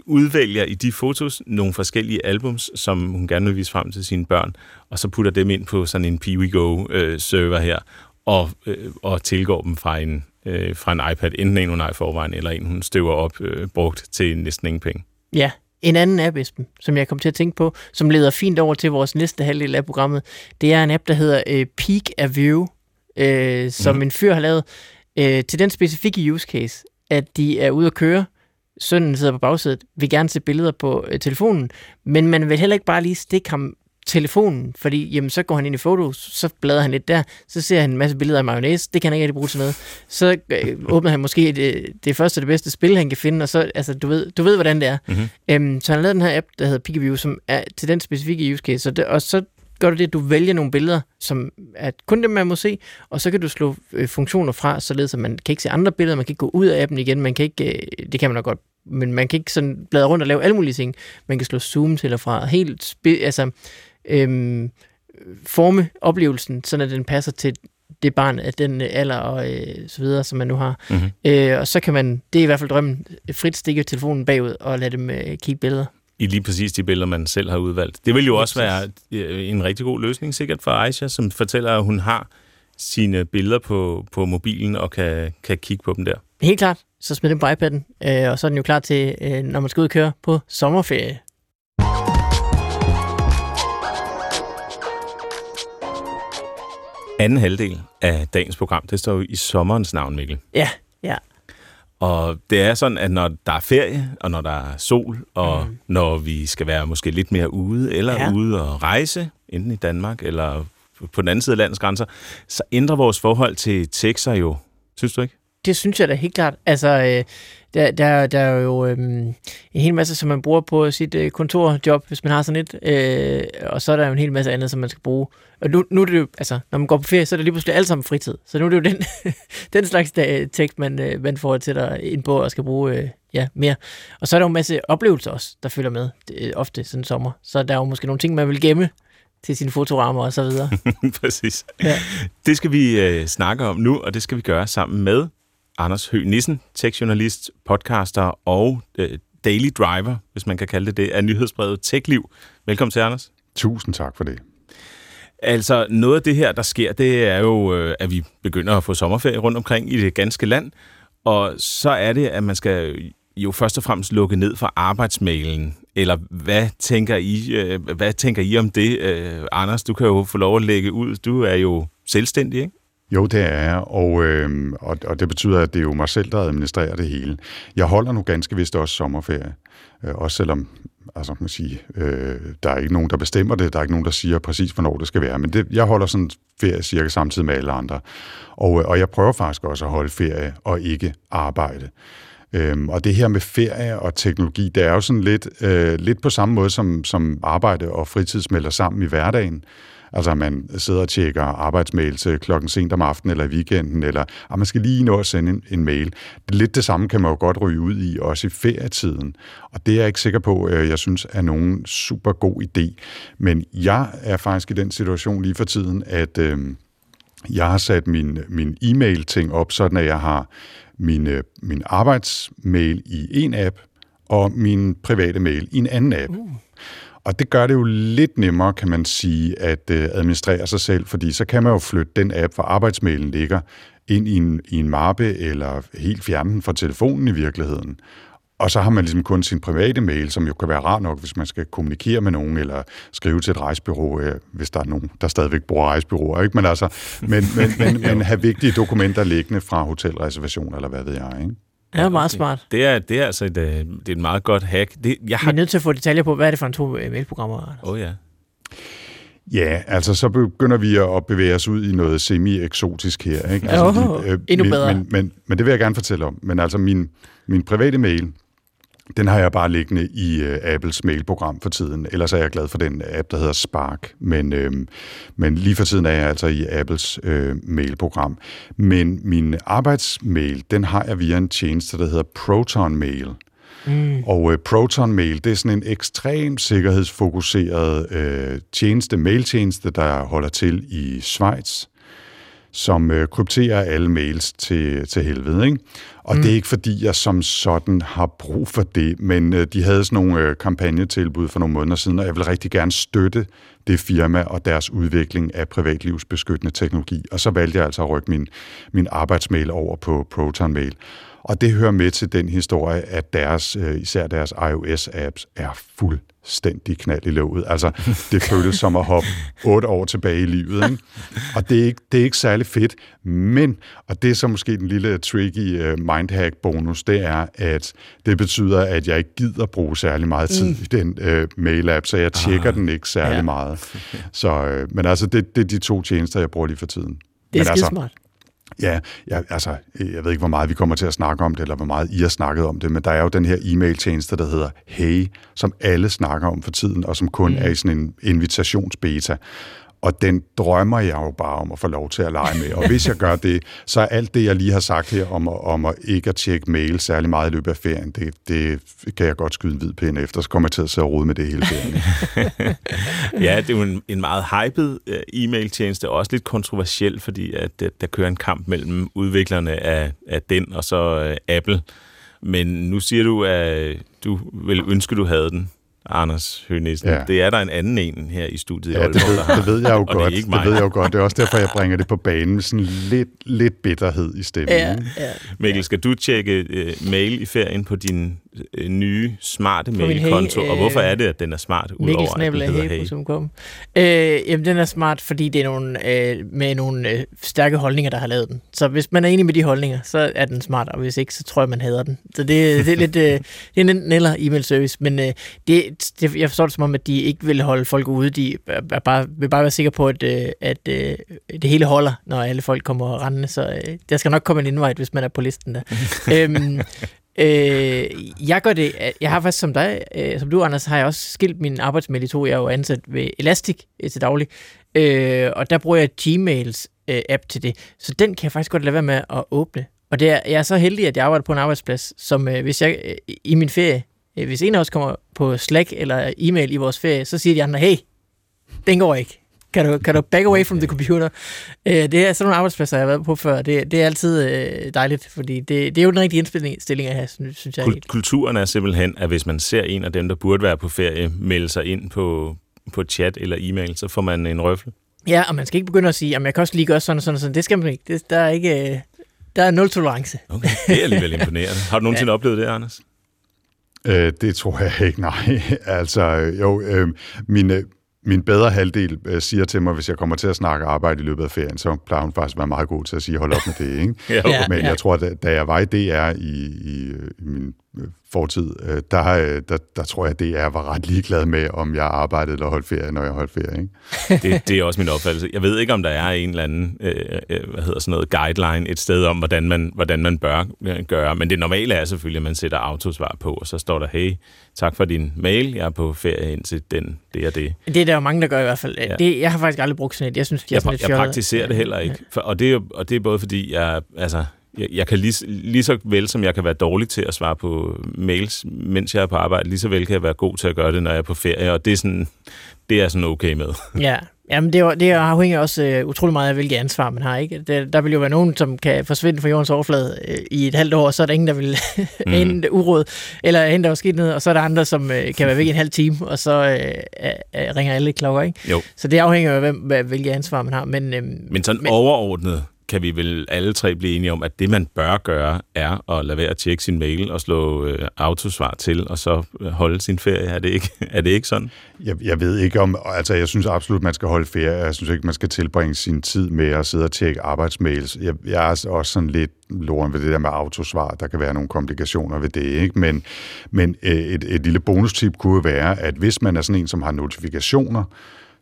udvælger i de fotos nogle forskellige albums, som hun gerne vil vise frem til sine børn, og så putter dem ind på sådan en PeeWeGo-server her, og, øh, og tilgår dem fra en, øh, fra en iPad, enten en, hun har i forvejen, eller en, hun støver op, øh, brugt til næsten ingen penge. Ja, en anden app, Esben, som jeg kom til at tænke på, som leder fint over til vores næste halvdel af programmet, det er en app, der hedder øh, Peak a View, øh, som mm. en fyr har lavet øh, til den specifikke use case, at de er ude at køre, sønnen sidder på bagsædet, vil gerne se billeder på øh, telefonen, men man vil heller ikke bare lige stikke ham telefonen, fordi jamen, så går han ind i fotos, så bladrer han lidt der, så ser han en masse billeder af mayonnaise, det kan han ikke rigtig bruge til noget. Så øh, åbner han måske det, det første og det bedste spil, han kan finde, og så, altså, du ved, du ved hvordan det er. Mm-hmm. Øhm, så han lavet den her app, der hedder Picaview, som er til den specifikke use case, og, det, og så gør du det, at du vælger nogle billeder, som er kun dem, man må se, og så kan du slå øh, funktioner fra, således at man kan ikke se andre billeder, man kan ikke gå ud af appen igen, man kan ikke, øh, det kan man nok godt, men man kan ikke sådan bladre rundt og lave alle mulige ting. Man kan slå zoom til og fra, helt altså, øhm, forme oplevelsen, så at den passer til det barn af den alder og øh, så videre, som man nu har. Mm-hmm. Øh, og så kan man, det er i hvert fald drømmen, frit stikke telefonen bagud og lade dem øh, kigge billeder i lige præcis de billeder, man selv har udvalgt. Det vil jo også være øh, en rigtig god løsning sikkert for Aisha, som fortæller, at hun har sine billeder på, på mobilen og kan, kan kigge på dem der. Helt klart. Så smid dem på iPad'en, øh, og så er den jo klar til, øh, når man skal ud og køre på sommerferie. Anden halvdel af dagens program, det står jo i sommerens navn, Mikkel. Ja, ja. Og det er sådan, at når der er ferie, og når der er sol, og mm. når vi skal være måske lidt mere ude, eller ja. ude og rejse, enten i Danmark eller på den anden side af landets grænser, så ændrer vores forhold til tekster jo. Synes du ikke? Det synes jeg da helt klart. Altså, øh, der, der, der er jo øh, en hel masse, som man bruger på sit øh, kontorjob, hvis man har sådan et. Øh, og så er der jo en hel masse andet, som man skal bruge. Og nu, nu er det jo, altså, når man går på ferie, så er det lige pludselig alt sammen fritid. Så nu er det jo den, den slags der, tekst, man, øh, man får til dig ind på og skal bruge øh, ja, mere. Og så er der jo en masse oplevelser også, der følger med, det, ofte sådan sommer. Så der er jo måske nogle ting, man vil gemme til sine fotorammer og så videre. Præcis. Ja. Det skal vi øh, snakke om nu, og det skal vi gøre sammen med Anders Høgh Nissen, tekstjournalist, podcaster og øh, daily driver, hvis man kan kalde det det, af nyhedsbrevet TechLiv. Velkommen til, Anders. Tusind tak for det. Altså, noget af det her, der sker, det er jo, øh, at vi begynder at få sommerferie rundt omkring i det ganske land, og så er det, at man skal jo først og fremmest lukke ned for arbejdsmailen. Eller hvad tænker I, øh, hvad tænker I om det? Øh, Anders, du kan jo få lov at lægge ud. Du er jo selvstændig, ikke? Jo, det er jeg, og, øh, og, og det betyder, at det er jo mig selv, der administrerer det hele. Jeg holder nu ganske vist også sommerferie, øh, også selvom altså, man sige, øh, der er ikke nogen, der bestemmer det, der er ikke nogen, der siger præcis, hvornår det skal være, men det, jeg holder sådan ferie cirka samtidig med alle andre. Og, øh, og jeg prøver faktisk også at holde ferie og ikke arbejde. Øhm, og det her med ferie og teknologi, det er jo sådan lidt, øh, lidt på samme måde, som, som arbejde og fritid smelter sammen i hverdagen. Altså, man sidder og tjekker arbejdsmails øh, klokken sent om aftenen eller i weekenden, eller at man skal lige nå at sende en, en mail. Lidt det samme kan man jo godt ryge ud i, også i ferietiden. Og det er jeg ikke sikker på, øh, jeg synes er nogen super god idé. Men jeg er faktisk i den situation lige for tiden, at øh, jeg har sat min, min e-mail-ting op, sådan at jeg har min, øh, min arbejdsmail i en app, og min private mail i en anden app. Uh. Og det gør det jo lidt nemmere, kan man sige, at øh, administrere sig selv, fordi så kan man jo flytte den app, hvor arbejdsmailen ligger, ind i en, i en mappe, eller helt fjerne den fra telefonen i virkeligheden. Og så har man ligesom kun sin private mail, som jo kan være rar nok, hvis man skal kommunikere med nogen, eller skrive til et rejsbyrå, øh, hvis der er nogen, der stadigvæk bruger rejsbyråer. Ikke? Men, altså, men, men, men, men have vigtige dokumenter liggende fra hotelreservation, eller hvad ved jeg. Ikke? Ja, meget smart. Det er, det er altså et, øh, det er et meget godt hack. Det, jeg har... Vi er nødt til at få detaljer på, hvad er det for en to øh, mailprogrammer? Åh oh, ja. Ja, altså så begynder vi at bevæge os ud i noget semi-eksotisk her. Ikke? Altså, Oh, endnu bedre. Men, men, men det vil jeg gerne fortælle om. Men altså min, min private mail, den har jeg bare liggende i uh, Apples mailprogram for tiden. Ellers er jeg glad for den app, der hedder Spark. Men, øhm, men lige for tiden er jeg altså i Apples øh, mailprogram. Men min arbejdsmail, den har jeg via en tjeneste, der hedder Proton Mail. Mm. Og øh, Proton Mail, det er sådan en ekstremt sikkerhedsfokuseret øh, tjeneste, mailtjeneste, der holder til i Schweiz, som øh, krypterer alle mails til, til helvede. Ikke? Og mm. det er ikke fordi, jeg som sådan har brug for det, men øh, de havde sådan nogle øh, kampagnetilbud for nogle måneder siden, og jeg vil rigtig gerne støtte det firma og deres udvikling af privatlivsbeskyttende teknologi. Og så valgte jeg altså at rykke min, min arbejdsmail over på Proton Mail. Og det hører med til den historie, at deres, øh, især deres iOS-apps er fuldstændig knald i låget. Altså, det føles som at hoppe otte år tilbage i livet. Ikke? Og det er, ikke, det er ikke særlig fedt, men, og det er så måske den lille tricky uh, mindhack-bonus, det er, at det betyder, at jeg ikke gider bruge særlig meget tid mm. i den uh, mail-app, så jeg tjekker ah, den ikke særlig ja. meget. Så, uh, men altså, det, det er de to tjenester, jeg bruger lige for tiden. Det er men altså, smart. Ja, ja, altså, jeg ved ikke, hvor meget vi kommer til at snakke om det, eller hvor meget I har snakket om det, men der er jo den her e-mail-tjeneste, der hedder Hey, som alle snakker om for tiden, og som kun mm. er i sådan en invitationsbeta. Og den drømmer jeg jo bare om at få lov til at lege med. Og hvis jeg gør det, så er alt det, jeg lige har sagt her om, om at ikke at tjekke mail særlig meget i løbet af ferien, det, det kan jeg godt skyde en hvid pind efter, så kommer jeg til at sidde og rode med det hele ferien. ja, det er jo en, en meget hyped øh, e-mail-tjeneste, også lidt kontroversiel, fordi at, at der kører en kamp mellem udviklerne af, af den og så uh, Apple. Men nu siger du, at du vil ønske, du havde den. Anders Hønæsen. Ja. Det er der en anden en her i studiet ja, i Aalborg, det, ved, det ved jeg jo godt. Det, det ved jeg jo godt. Det er også derfor, jeg bringer det på banen med sådan lidt, lidt bitterhed i stemmen. Ja, ja. Mikkel, skal du tjekke uh, mail i ferien på din uh, nye smarte mailkonto? Hey, og hvorfor er det, at den er smart? Mikkel hey. Øh, jamen, den er smart, fordi det er nogle, øh, med nogle øh, stærke holdninger, der har lavet den. Så hvis man er enig med de holdninger, så er den smart, og hvis ikke, så tror jeg, man hader den. Så det, det er lidt øh, det er en neller e-mail service, men øh, det, det, jeg forstår det som om, at de ikke vil holde folk ude. De er bare, vil bare være sikre på, at, øh, at, at det hele holder, når alle folk kommer rendende. Så øh, der skal nok komme en invite, hvis man er på listen der. øhm, øh, jeg gør det, øh, jeg har faktisk som dig, øh, som du Anders, har jeg også skilt min arbejdsmail i to. Jeg er jo ansat ved Elastic øh, til daglig, øh, og der bruger jeg Gmails øh, app til det. Så den kan jeg faktisk godt lade være med at åbne. Og det er, jeg er så heldig, at jeg arbejder på en arbejdsplads, som øh, hvis jeg øh, i min ferie Øh, hvis en af os kommer på Slack eller e-mail i vores ferie, så siger de andre, hey, den går ikke. Kan du, kan du back away from the computer? Øh, det er sådan nogle arbejdspladser, jeg har været på før. Det, det er altid øh, dejligt, fordi det, det er jo den rigtige indstilling at have, synes jeg. Kul- kulturen er simpelthen, at hvis man ser en af dem, der burde være på ferie, melde sig ind på, på chat eller e-mail, så får man en røffel. Ja, og man skal ikke begynde at sige, at jeg kan også lige gøre sådan og sådan og sådan. Det skal man ikke. Det, der er ikke... Der er nul tolerance. Okay, det er alligevel imponerende. Har du nogensinde ja. oplevet det, Anders? Øh, det tror jeg ikke, nej. altså, jo, øh, mine, min bedre halvdel øh, siger til mig, hvis jeg kommer til at snakke arbejde i løbet af ferien, så plejer hun faktisk at være meget god til at sige, hold op med det. Ikke? ja, Men jeg tror, at da jeg var i DR i, i, i min fortid, øh, der, øh, der, der tror jeg, at DR var ret ligeglad med, om jeg arbejdede eller holdt ferie, når jeg holdt ferie. Ikke? det, det er også min opfattelse. Jeg ved ikke, om der er en eller anden øh, hvad hedder sådan noget, guideline et sted om, hvordan man, hvordan man bør gøre. Men det normale er selvfølgelig, at man sætter autosvar på, og så står der, hey, tak for din mail, jeg er på ferie indtil den, det er det. Det er der jo mange, der gør i hvert fald. Ja. Det, jeg har faktisk aldrig brugt sådan et. Jeg synes, de er jeg, jeg praktiserer det heller ikke. For, og, det er, og det er både fordi, jeg, altså, jeg, jeg kan lige, lige så vel, som jeg kan være dårlig til at svare på mails, mens jeg er på arbejde, lige så vel kan jeg være god til at gøre det, når jeg er på ferie, og det er sådan, det er sådan okay med. Ja, Jamen, det, er, det afhænger også uh, utrolig meget af, hvilket ansvar man har. Ikke? Det, der vil jo være nogen, som kan forsvinde fra jordens overflade uh, i et halvt år, og så er der ingen, der vil mm. en uråd, eller en, der ned, og så er der andre, som uh, kan være væk i en halv time, og så uh, uh, ringer alle klokker. Ikke? Jo. Så det afhænger af, hvem, hvilket ansvar man har. Men, uh, men sådan men, overordnet, kan vi vel alle tre blive enige om, at det, man bør gøre, er at lade være at tjekke sin mail og slå øh, autosvar til, og så øh, holde sin ferie. Er det ikke, er det ikke sådan? Jeg, jeg ved ikke om... Altså, jeg synes absolut, man skal holde ferie. Jeg synes ikke, man skal tilbringe sin tid med at sidde og tjekke arbejdsmails. Jeg, jeg er også sådan lidt loren ved det der med autosvar. Der kan være nogle komplikationer ved det, ikke? Men, men øh, et, et lille bonustip kunne være, at hvis man er sådan en, som har notifikationer,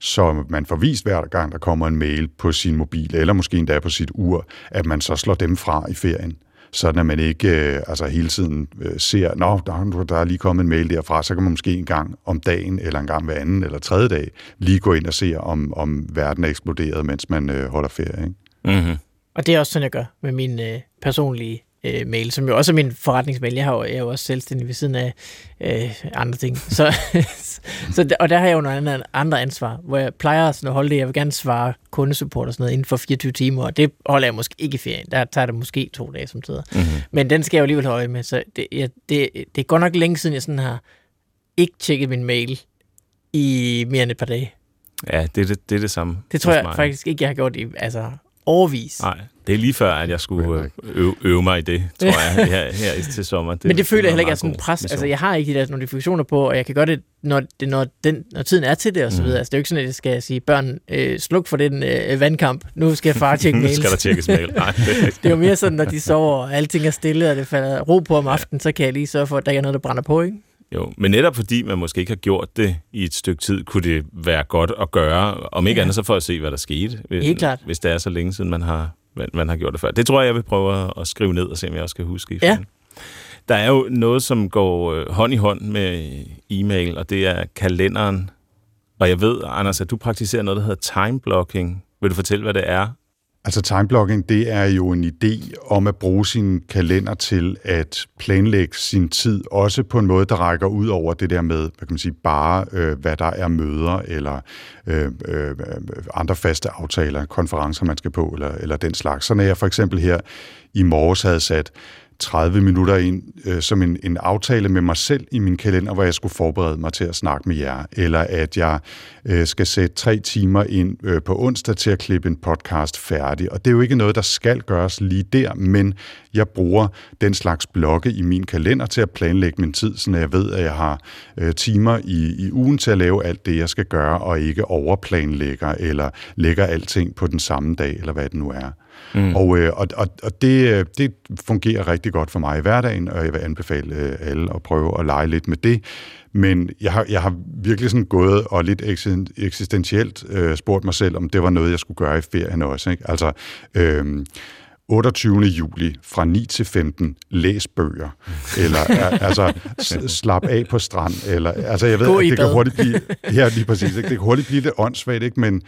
så man får vist hver gang, der kommer en mail på sin mobil, eller måske endda på sit ur, at man så slår dem fra i ferien sådan at man ikke øh, altså hele tiden øh, ser, nå, der, der er lige kommet en mail derfra, så kan man måske en gang om dagen, eller en gang hver anden eller tredje dag, lige gå ind og se, om, om verden er eksploderet, mens man øh, holder ferie. Ikke? Mm-hmm. Og det er også sådan, jeg gør med min øh, personlige øh, mail, som jo også er min forretningsmail. Jeg, har jo, jeg er jo også selvstændig ved siden af øh, andre ting. Så, så, og der har jeg jo nogle andre ansvar, hvor jeg plejer sådan at holde det. Jeg vil gerne svare kundesupport og sådan noget inden for 24 timer, og det holder jeg måske ikke i ferien. Der tager det måske to dage som tider. Mm-hmm. Men den skal jeg jo alligevel holde med. Så det, jeg, det, det er godt nok længe siden, jeg sådan har ikke tjekket min mail i mere end et par dage. Ja, det, det, det er det samme. Det tror jeg faktisk ikke, jeg har gjort i altså, overvis. Nej, det er lige før, at jeg skulle øh, øve, øve mig i det, tror jeg, her, her til sommer. Det, Men det føler jeg heller ikke er sådan en pres. Mission. Altså, jeg har ikke de der notifikationer på, og jeg kan gøre det, når, det, når, den, når tiden er til det, og så mm. videre. Altså, det er jo ikke sådan, at jeg skal sige, børn, øh, sluk for den øh, vandkamp. Nu skal jeg far tjekke mail. nu skal der tjekkes mail. Nej, det, det er jo mere sådan, når de sover, og alting er stille, og det falder ro på om aftenen, så kan jeg lige sørge for, at der ikke er noget, der brænder på, ikke? Jo, men netop fordi man måske ikke har gjort det i et stykke tid, kunne det være godt at gøre, om ikke ja. andet så for at se, hvad der skete. Hvis, Helt klart. Hvis det er så længe siden, man har, man, man har gjort det før. Det tror jeg, jeg vil prøve at skrive ned og se, om jeg også kan huske. Ja. Der er jo noget, som går øh, hånd i hånd med e-mail, og det er kalenderen. Og jeg ved, Anders, at du praktiserer noget, der hedder time blocking. Vil du fortælle, hvad det er? Altså timeblocking, det er jo en idé om at bruge sin kalender til at planlægge sin tid, også på en måde, der rækker ud over det der med, hvad kan man sige, bare øh, hvad der er møder eller øh, øh, andre faste aftaler, konferencer, man skal på, eller, eller den slags. Så når jeg for eksempel her i morges havde sat 30 minutter ind øh, som en, en aftale med mig selv i min kalender, hvor jeg skulle forberede mig til at snakke med jer, eller at jeg øh, skal sætte tre timer ind øh, på onsdag til at klippe en podcast færdig. Og det er jo ikke noget, der skal gøres lige der, men jeg bruger den slags blokke i min kalender til at planlægge min tid, så jeg ved, at jeg har øh, timer i, i ugen til at lave alt det, jeg skal gøre, og ikke overplanlægger eller lægger alting på den samme dag, eller hvad det nu er. Mm. Og, øh, og, og, og det, øh, det fungerer rigtig godt for mig i hverdagen, og jeg vil anbefale øh, alle at prøve at lege lidt med det. Men jeg har, jeg har virkelig sådan gået og lidt eksistentielt øh, spurgt mig selv, om det var noget, jeg skulle gøre i ferien også. Ikke? Altså, øh, 28. juli fra 9 til 15, læs bøger, eller altså slap af på strand, eller altså jeg ved, at det kan hurtigt blive, ja, lige præcis, ikke? det kan hurtigt blive lidt åndssvagt, ikke? Men,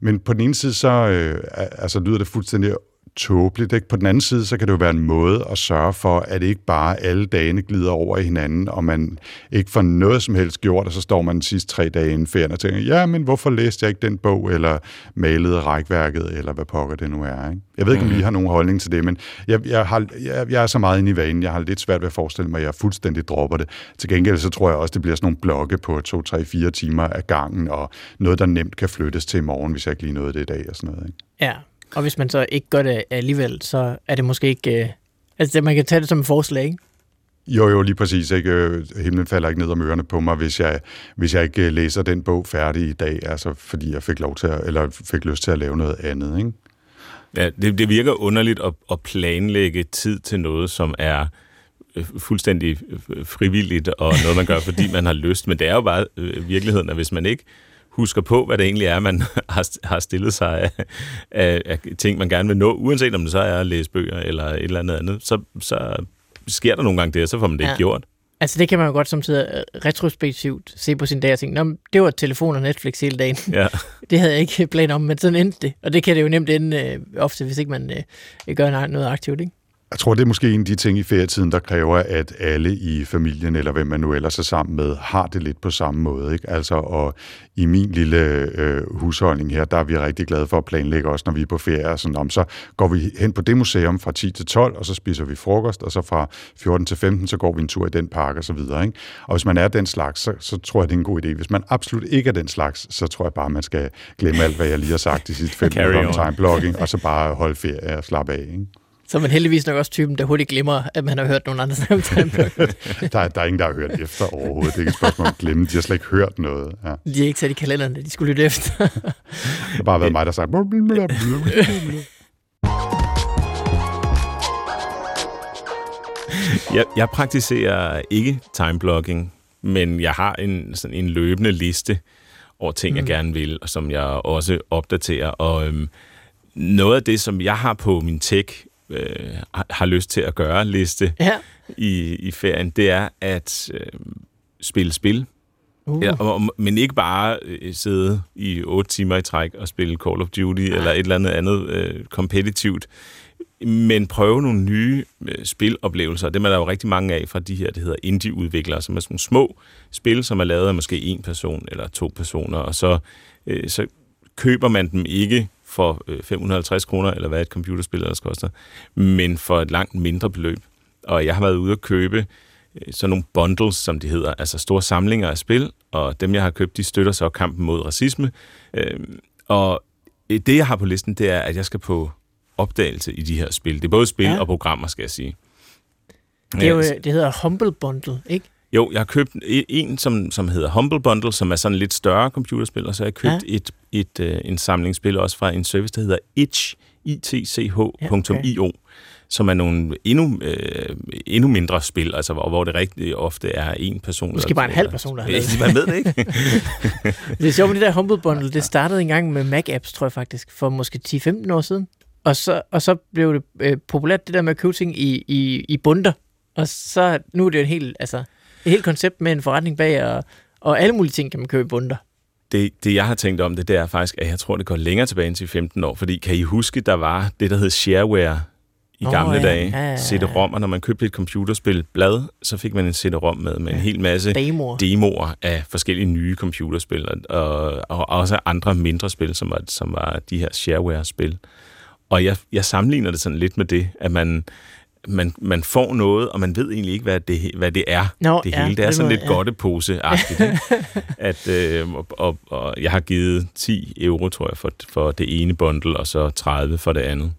men på den ene side, så øh, altså, lyder det fuldstændig tåbeligt. Ikke? På den anden side, så kan det jo være en måde at sørge for, at ikke bare alle dagene glider over i hinanden, og man ikke får noget som helst gjort, og så står man de sidste tre dage inden ferien og tænker, ja, men hvorfor læste jeg ikke den bog, eller malede rækværket, eller hvad pokker det nu er. Ikke? Jeg ved ikke, om I mhm. har nogen holdning til det, men jeg, jeg, har, jeg, jeg er så meget inde i vanen, jeg har lidt svært ved at forestille mig, at jeg fuldstændig dropper det. Til gengæld så tror jeg også, det bliver sådan nogle blokke på 2, 3, 4 timer af gangen, og noget, der nemt kan flyttes til i morgen, hvis jeg ikke lige nåede det i dag og sådan noget. Ikke? Ja, og hvis man så ikke gør det alligevel, så er det måske ikke... Øh, altså, man kan tage det som et forslag, ikke? Jo, jo, lige præcis. Ikke? Himlen falder ikke ned om ørerne på mig, hvis jeg, hvis jeg ikke læser den bog færdig i dag, altså fordi jeg fik lov til at, eller fik lyst til at lave noget andet. Ikke? Ja, det, det virker underligt at, at planlægge tid til noget, som er øh, fuldstændig øh, frivilligt og noget, man gør, fordi man har lyst. Men det er jo bare virkeligheden, at hvis man ikke husker på, hvad det egentlig er, man har, stillet sig af, af, af ting, man gerne vil nå, uanset om det så er at læse bøger eller et eller andet andet, så, så sker der nogle gange det, og så får man det ja. ikke gjort. Altså det kan man jo godt som tid retrospektivt se på sin dag og tænke, Nå, det var telefon og Netflix hele dagen. Ja. det havde jeg ikke planer om, men sådan endte det. Og det kan det jo nemt ende øh, ofte, hvis ikke man øh, gør noget aktivt. Ikke? Jeg tror, det er måske en af de ting i ferietiden, der kræver, at alle i familien, eller hvem man nu ellers er sammen med, har det lidt på samme måde. Ikke? Altså, og i min lille øh, husholdning her, der er vi rigtig glade for at planlægge også, når vi er på ferie. Og sådan, om, så går vi hen på det museum fra 10 til 12, og så spiser vi frokost, og så fra 14 til 15, så går vi en tur i den park og så videre. Ikke? Og hvis man er den slags, så, så tror jeg, det er en god idé. Hvis man absolut ikke er den slags, så tror jeg bare, man skal glemme alt, hvad jeg lige har sagt de sidste fem minutter om time blocking, og så bare holde ferie og slappe af. Ikke? Så er man heldigvis nok også typen, der hurtigt glemmer, at man har hørt nogen andre snakke om der, der er ingen, der har hørt efter overhovedet. Det er ikke et spørgsmål om at glemme. De har slet ikke hørt noget. Ja. De har ikke sat i kalenderen, de skulle lytte efter. det har bare været mig, der sagde... jeg, jeg praktiserer ikke timeblocking, men jeg har en, sådan en løbende liste over ting, mm. jeg gerne vil, og som jeg også opdaterer. Og øhm, noget af det, som jeg har på min tech, øh, har lyst til at gøre liste Ja. i, i ferien, det er at øh, spille spil. Uh. Ja, og, men ikke bare øh, sidde i otte timer i træk og spille Call of Duty eller et eller andet andet øh, kompetitivt, men prøve nogle nye øh, spiloplevelser. Dem er der jo rigtig mange af fra de her, det hedder indie-udviklere, som er sådan små spil, som er lavet af måske en person eller to personer, og så, øh, så køber man dem ikke for øh, 550 kroner, eller hvad et computerspil ellers koster, men for et langt mindre beløb. Og jeg har været ude at købe øh, sådan nogle bundles, som de hedder, altså store samlinger af spil, og dem, jeg har købt, de støtter så kampen mod racisme. Øh, og det, jeg har på listen, det er, at jeg skal på opdagelse i de her spil. Det er både spil Ja. og programmer, skal jeg sige. Det, er jo, det hedder Humble Bundle, ikke? Jo, jeg har købt e- en, som, som hedder Humble Bundle, som er sådan lidt større computerspil, og så har jeg købt Ja. et, et, øh, en samling spil også fra en service, der hedder itch, itch.io, Ja, okay. som er nogle endnu, øh, endnu mindre spil, altså hvor, hvor det rigtig ofte er en person. Måske bare en halv person, der har lavet Ja, Man ved det ikke. Det er sjovt med det der Humble Bundle. Det startede engang med Mac-apps, tror jeg faktisk, for måske 10-15 år siden. Og så, og så blev det øh, populært, det der med at købe ting i, i, i bunder. Og så nu er det jo en helt, altså, et helt koncept med en forretning bag, og, og alle mulige ting kan man købe i bunder. Det, det, jeg har tænkt om det, det er faktisk, at jeg tror, det går længere tilbage end til 15 år. Fordi kan I huske, der var det, der hed shareware i Nå, gamle ja. dage? Ja, ja, ja. CD-ROM, og når man købte et computerspil blad, så fik man en CD-ROM med, med en hel masse Demoer. demoer af forskellige nye computerspil, og, og, og også andre mindre spil, som var, som var de her shareware-spil. Og jeg, jeg sammenligner det sådan lidt med det, at man, man, man får noget, og man ved egentlig ikke, hvad det, hvad det er, Nå, det ja, hele. Det på er sådan måde, lidt ja. godtepose-agtigt. at, øh, og, og, og jeg har givet 10 euro, tror jeg, for, for det ene bundle, og så 30 for det andet.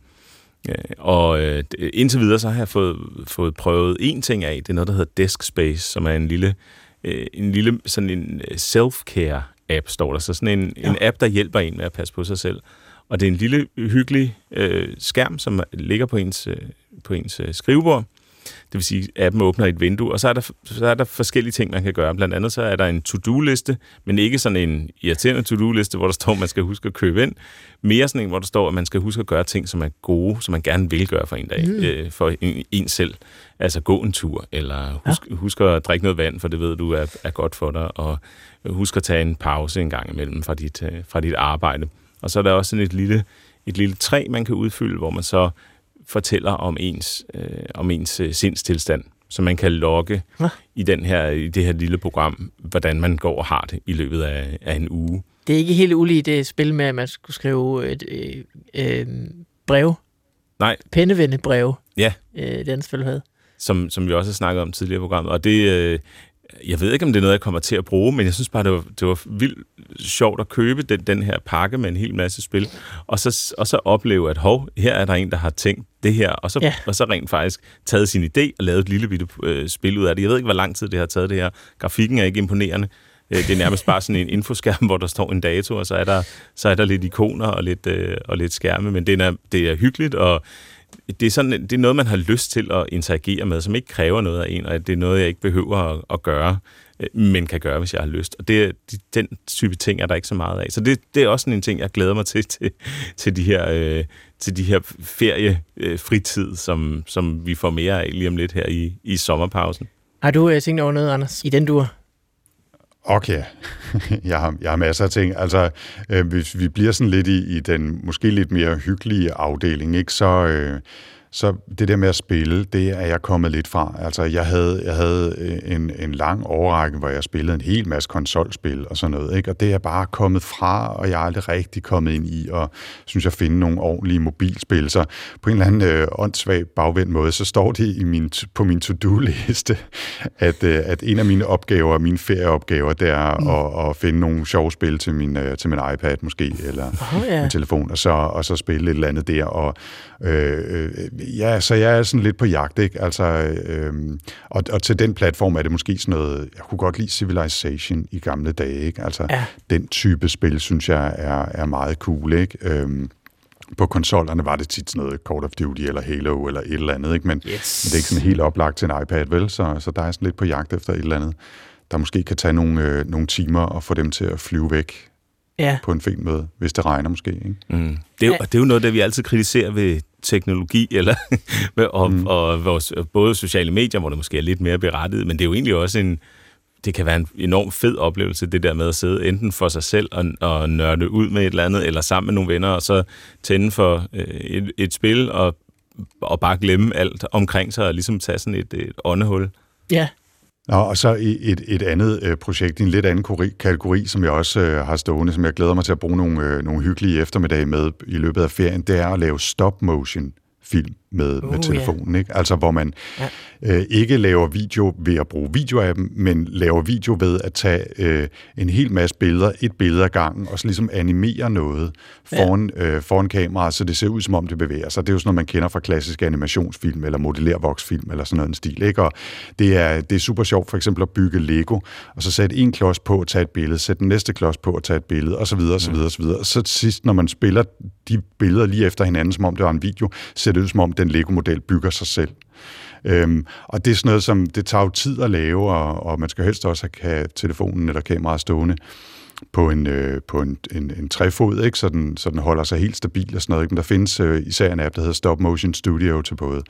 Ja, og øh, det- indtil videre, så har jeg fået, fået prøvet en ting af. Det er noget, der hedder Desk Space, som er en lille, øh, en lille sådan en øh, self-care app, står der. Så sådan en, ja. en app, der hjælper en med at passe på sig selv. Og det er en lille, hyggelig øh, skærm, som ligger på ens, øh, på ens øh, skrivebord. Det vil sige, at appen åbner et vindue, og så er, der, så er der forskellige ting, man kan gøre. Blandt andet så er der en to-do-liste, men ikke sådan en irriterende to-do-liste, hvor der står, at man skal huske at købe ind. Mere sådan en, hvor der står, at man skal huske at gøre ting, som er gode, som man gerne vil gøre for en dag, mm. øh, for en, en selv. Altså gå en tur, eller husk, ja. husk at drikke noget vand, for det ved du er, er godt for dig, og husk at tage en pause en gang imellem fra dit, øh, fra dit arbejde. Og så er der også sådan et lille, et lille træ, man kan udfylde, hvor man så fortæller om ens, øh, om ens øh, sindstilstand, så man kan logge Hva? i, den her, i det her lille program, hvordan man går og har det i løbet af, af en uge. Det er ikke helt ulige det spil med, at man skulle skrive et øh, øh, brev. Nej. Pennevendebrev. Ja. Øh, andet spil havde. som, som vi også har snakket om tidligere i programmet. Og det, øh, jeg ved ikke, om det er noget, jeg kommer til at bruge, men jeg synes bare, det var, det var vildt sjovt at købe den, den her pakke med en hel masse spil, og så, og så opleve, at hov, her er der en, der har tænkt det her, og så, Ja. og så rent faktisk taget sin idé og lavet et lille bitte øh, spil ud af det. Jeg ved ikke, hvor lang tid det har taget det her. Grafikken er ikke imponerende. Øh, Det er nærmest bare sådan en infoskærm, hvor der står en dato, og så er der, så er der lidt ikoner og lidt, øh, og lidt skærme, men det er, det er hyggeligt, og det er, sådan, det er noget, man har lyst til at interagere med, som ikke kræver noget af en, og det er noget, jeg ikke behøver at, at gøre, øh, men kan gøre, hvis jeg har lyst. Og det, de, den type ting er der ikke så meget af. Så det, det er også sådan en ting, jeg glæder mig til, til, til de her, øh, til de her feriefritid, øh, som, som vi får mere af lige om lidt her i, i sommerpausen. Har du øh, tænkt over noget, Anders, i den dur? Okay, jeg har, jeg har masser af ting. Altså, øh, hvis vi bliver sådan lidt i, i den måske lidt mere hyggelige afdeling, ikke, så, øh, så det der med at spille, det er jeg kommet lidt fra. Altså, jeg havde, jeg havde øh, en, en lang overrække, hvor jeg spillede en hel masse konsolspil og sådan noget, ikke? og det er jeg bare kommet fra, og jeg er aldrig rigtig kommet ind i, og synes jeg finder nogle ordentlige mobilspil. Så på en eller anden øh, åndssvag bagvendt måde, så står det i min, på min to-do-liste, at, øh, at en af mine opgaver, mine ferieopgaver, det er mm. at, at finde nogle sjove spil til min, øh, til min iPad måske, eller Åh, ja. min telefon, og så, og så spille et eller andet der. Og, øh, øh, ja, så jeg er sådan lidt på jagt, ikke? Altså, øh, og, og til den platform er det måske sådan noget, jeg kunne godt lide Civilization i gamle dage, ikke? Altså, Ja. den type spil, synes jeg er, er meget cool, ikke? Øhm, på konsollerne var det tit sådan noget Call of Duty eller Halo eller et eller andet, ikke? Men, Yes. men det er ikke sådan helt oplagt til en iPad, vel? Så, så der er sådan lidt på jagt efter et eller andet, der måske kan tage nogle, øh, nogle timer og få dem til at flyve væk Ja. på en fin måde, hvis det regner måske. Ikke? Mm. Det, er jo, Ja. det er jo noget, der vi altid kritiserer ved teknologi, eller, og, mm. og vores, både sociale medier, hvor det måske er lidt mere berettiget, men det er jo egentlig også en, det kan være en enorm fed oplevelse, det der med at sidde enten for sig selv og, og nørde ud med et eller andet, eller sammen med nogle venner, og så tænde for øh, et, et spil, og, og bare glemme alt omkring sig, og ligesom tage sådan et, et åndehul. Ja, Nå, og så et, et andet øh, projekt i en lidt anden kori- kategori, som jeg også øh, har stående, som jeg glæder mig til at bruge nogle, øh, nogle hyggelige eftermiddage med i løbet af ferien, det er at lave stop-motion film med, Uh, med telefonen. Ikke? Altså hvor man Ja. øh, ikke laver video ved at bruge videoappen, men laver video ved at tage øh, en hel masse billeder, et billede ad gangen, og så ligesom animere noget foran, øh, foran kameraet, så det ser ud som om det bevæger sig. Det er jo sådan noget, man kender fra klassiske animationsfilm, eller modellervoksfilm, eller sådan noget en stil. Ikke? Og det er, det er super sjovt for eksempel at bygge Lego, og så sætte en klods på og tage et billede, sætte den næste klods på og tage et billede, og så videre, og så videre, og så videre. Og så til sidst, når man spiller de billeder lige efter hinanden, som om det var en video, ser det ud som om den Lego-model bygger sig selv. Øhm, og det er sådan noget, som det tager jo tid at lave, og, og man skal helst også have telefonen eller kameraet stående på en, øh, på en, en, en træfod, ikke? Så, den, så den holder sig helt stabil og sådan noget. Ikke? Men der findes øh, især en app, der hedder Stop Motion Studio til både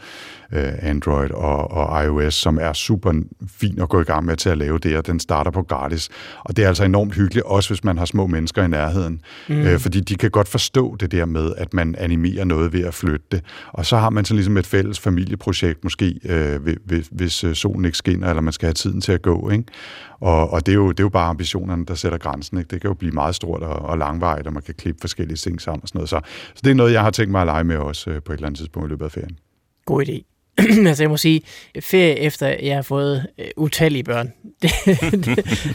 øh, Android og, og iOS, som er super fin at gå i gang med til at lave det, og den starter på gratis. Og det er altså enormt hyggeligt, også hvis man har små mennesker i nærheden, mm. øh, fordi de kan godt forstå det der med, at man animerer noget ved at flytte det. Og så har man så ligesom et fælles familieprojekt, måske, øh, hvis, hvis, solen ikke skinner, eller man skal have tiden til at gå, ikke? Og, og det, er jo, det er jo bare ambitionerne, der sætter grænsen. Ikke? Det kan jo blive meget stort og, og langvejt, og man kan klippe forskellige ting sammen og sådan noget. Så, så det er noget, jeg har tænkt mig at lege med også øh, på et eller andet tidspunkt i løbet af ferien. god idé. altså jeg må sige, ferie efter jeg har fået øh, utallige børn, der,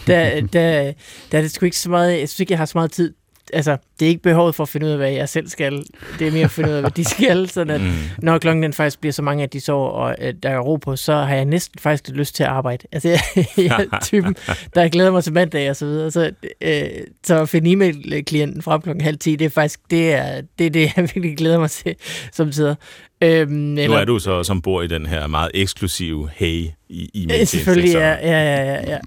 der, der, der er det sgu ikke så meget, jeg synes ikke, jeg har så meget tid. Altså, det er ikke behovet for at finde ud af, hvad jeg selv skal. Det er mere at finde ud af, hvad de skal, sådan at Mm. når klokken den faktisk bliver så mange, at de sover, og øh, der er ro på, så har jeg næsten faktisk lyst til at arbejde. Altså, jeg, jeg er typen, der glæder mig til mandag og så videre. Så, øh, så at finde e-mail-klienten frem klokken halv 10, det er faktisk det, er, det, er det jeg virkelig glæder mig til, som tider. Øhm, Nu er du så som bor i den her meget eksklusive hey i, i Ja, selvfølgelig, ja, ja, ja, ja.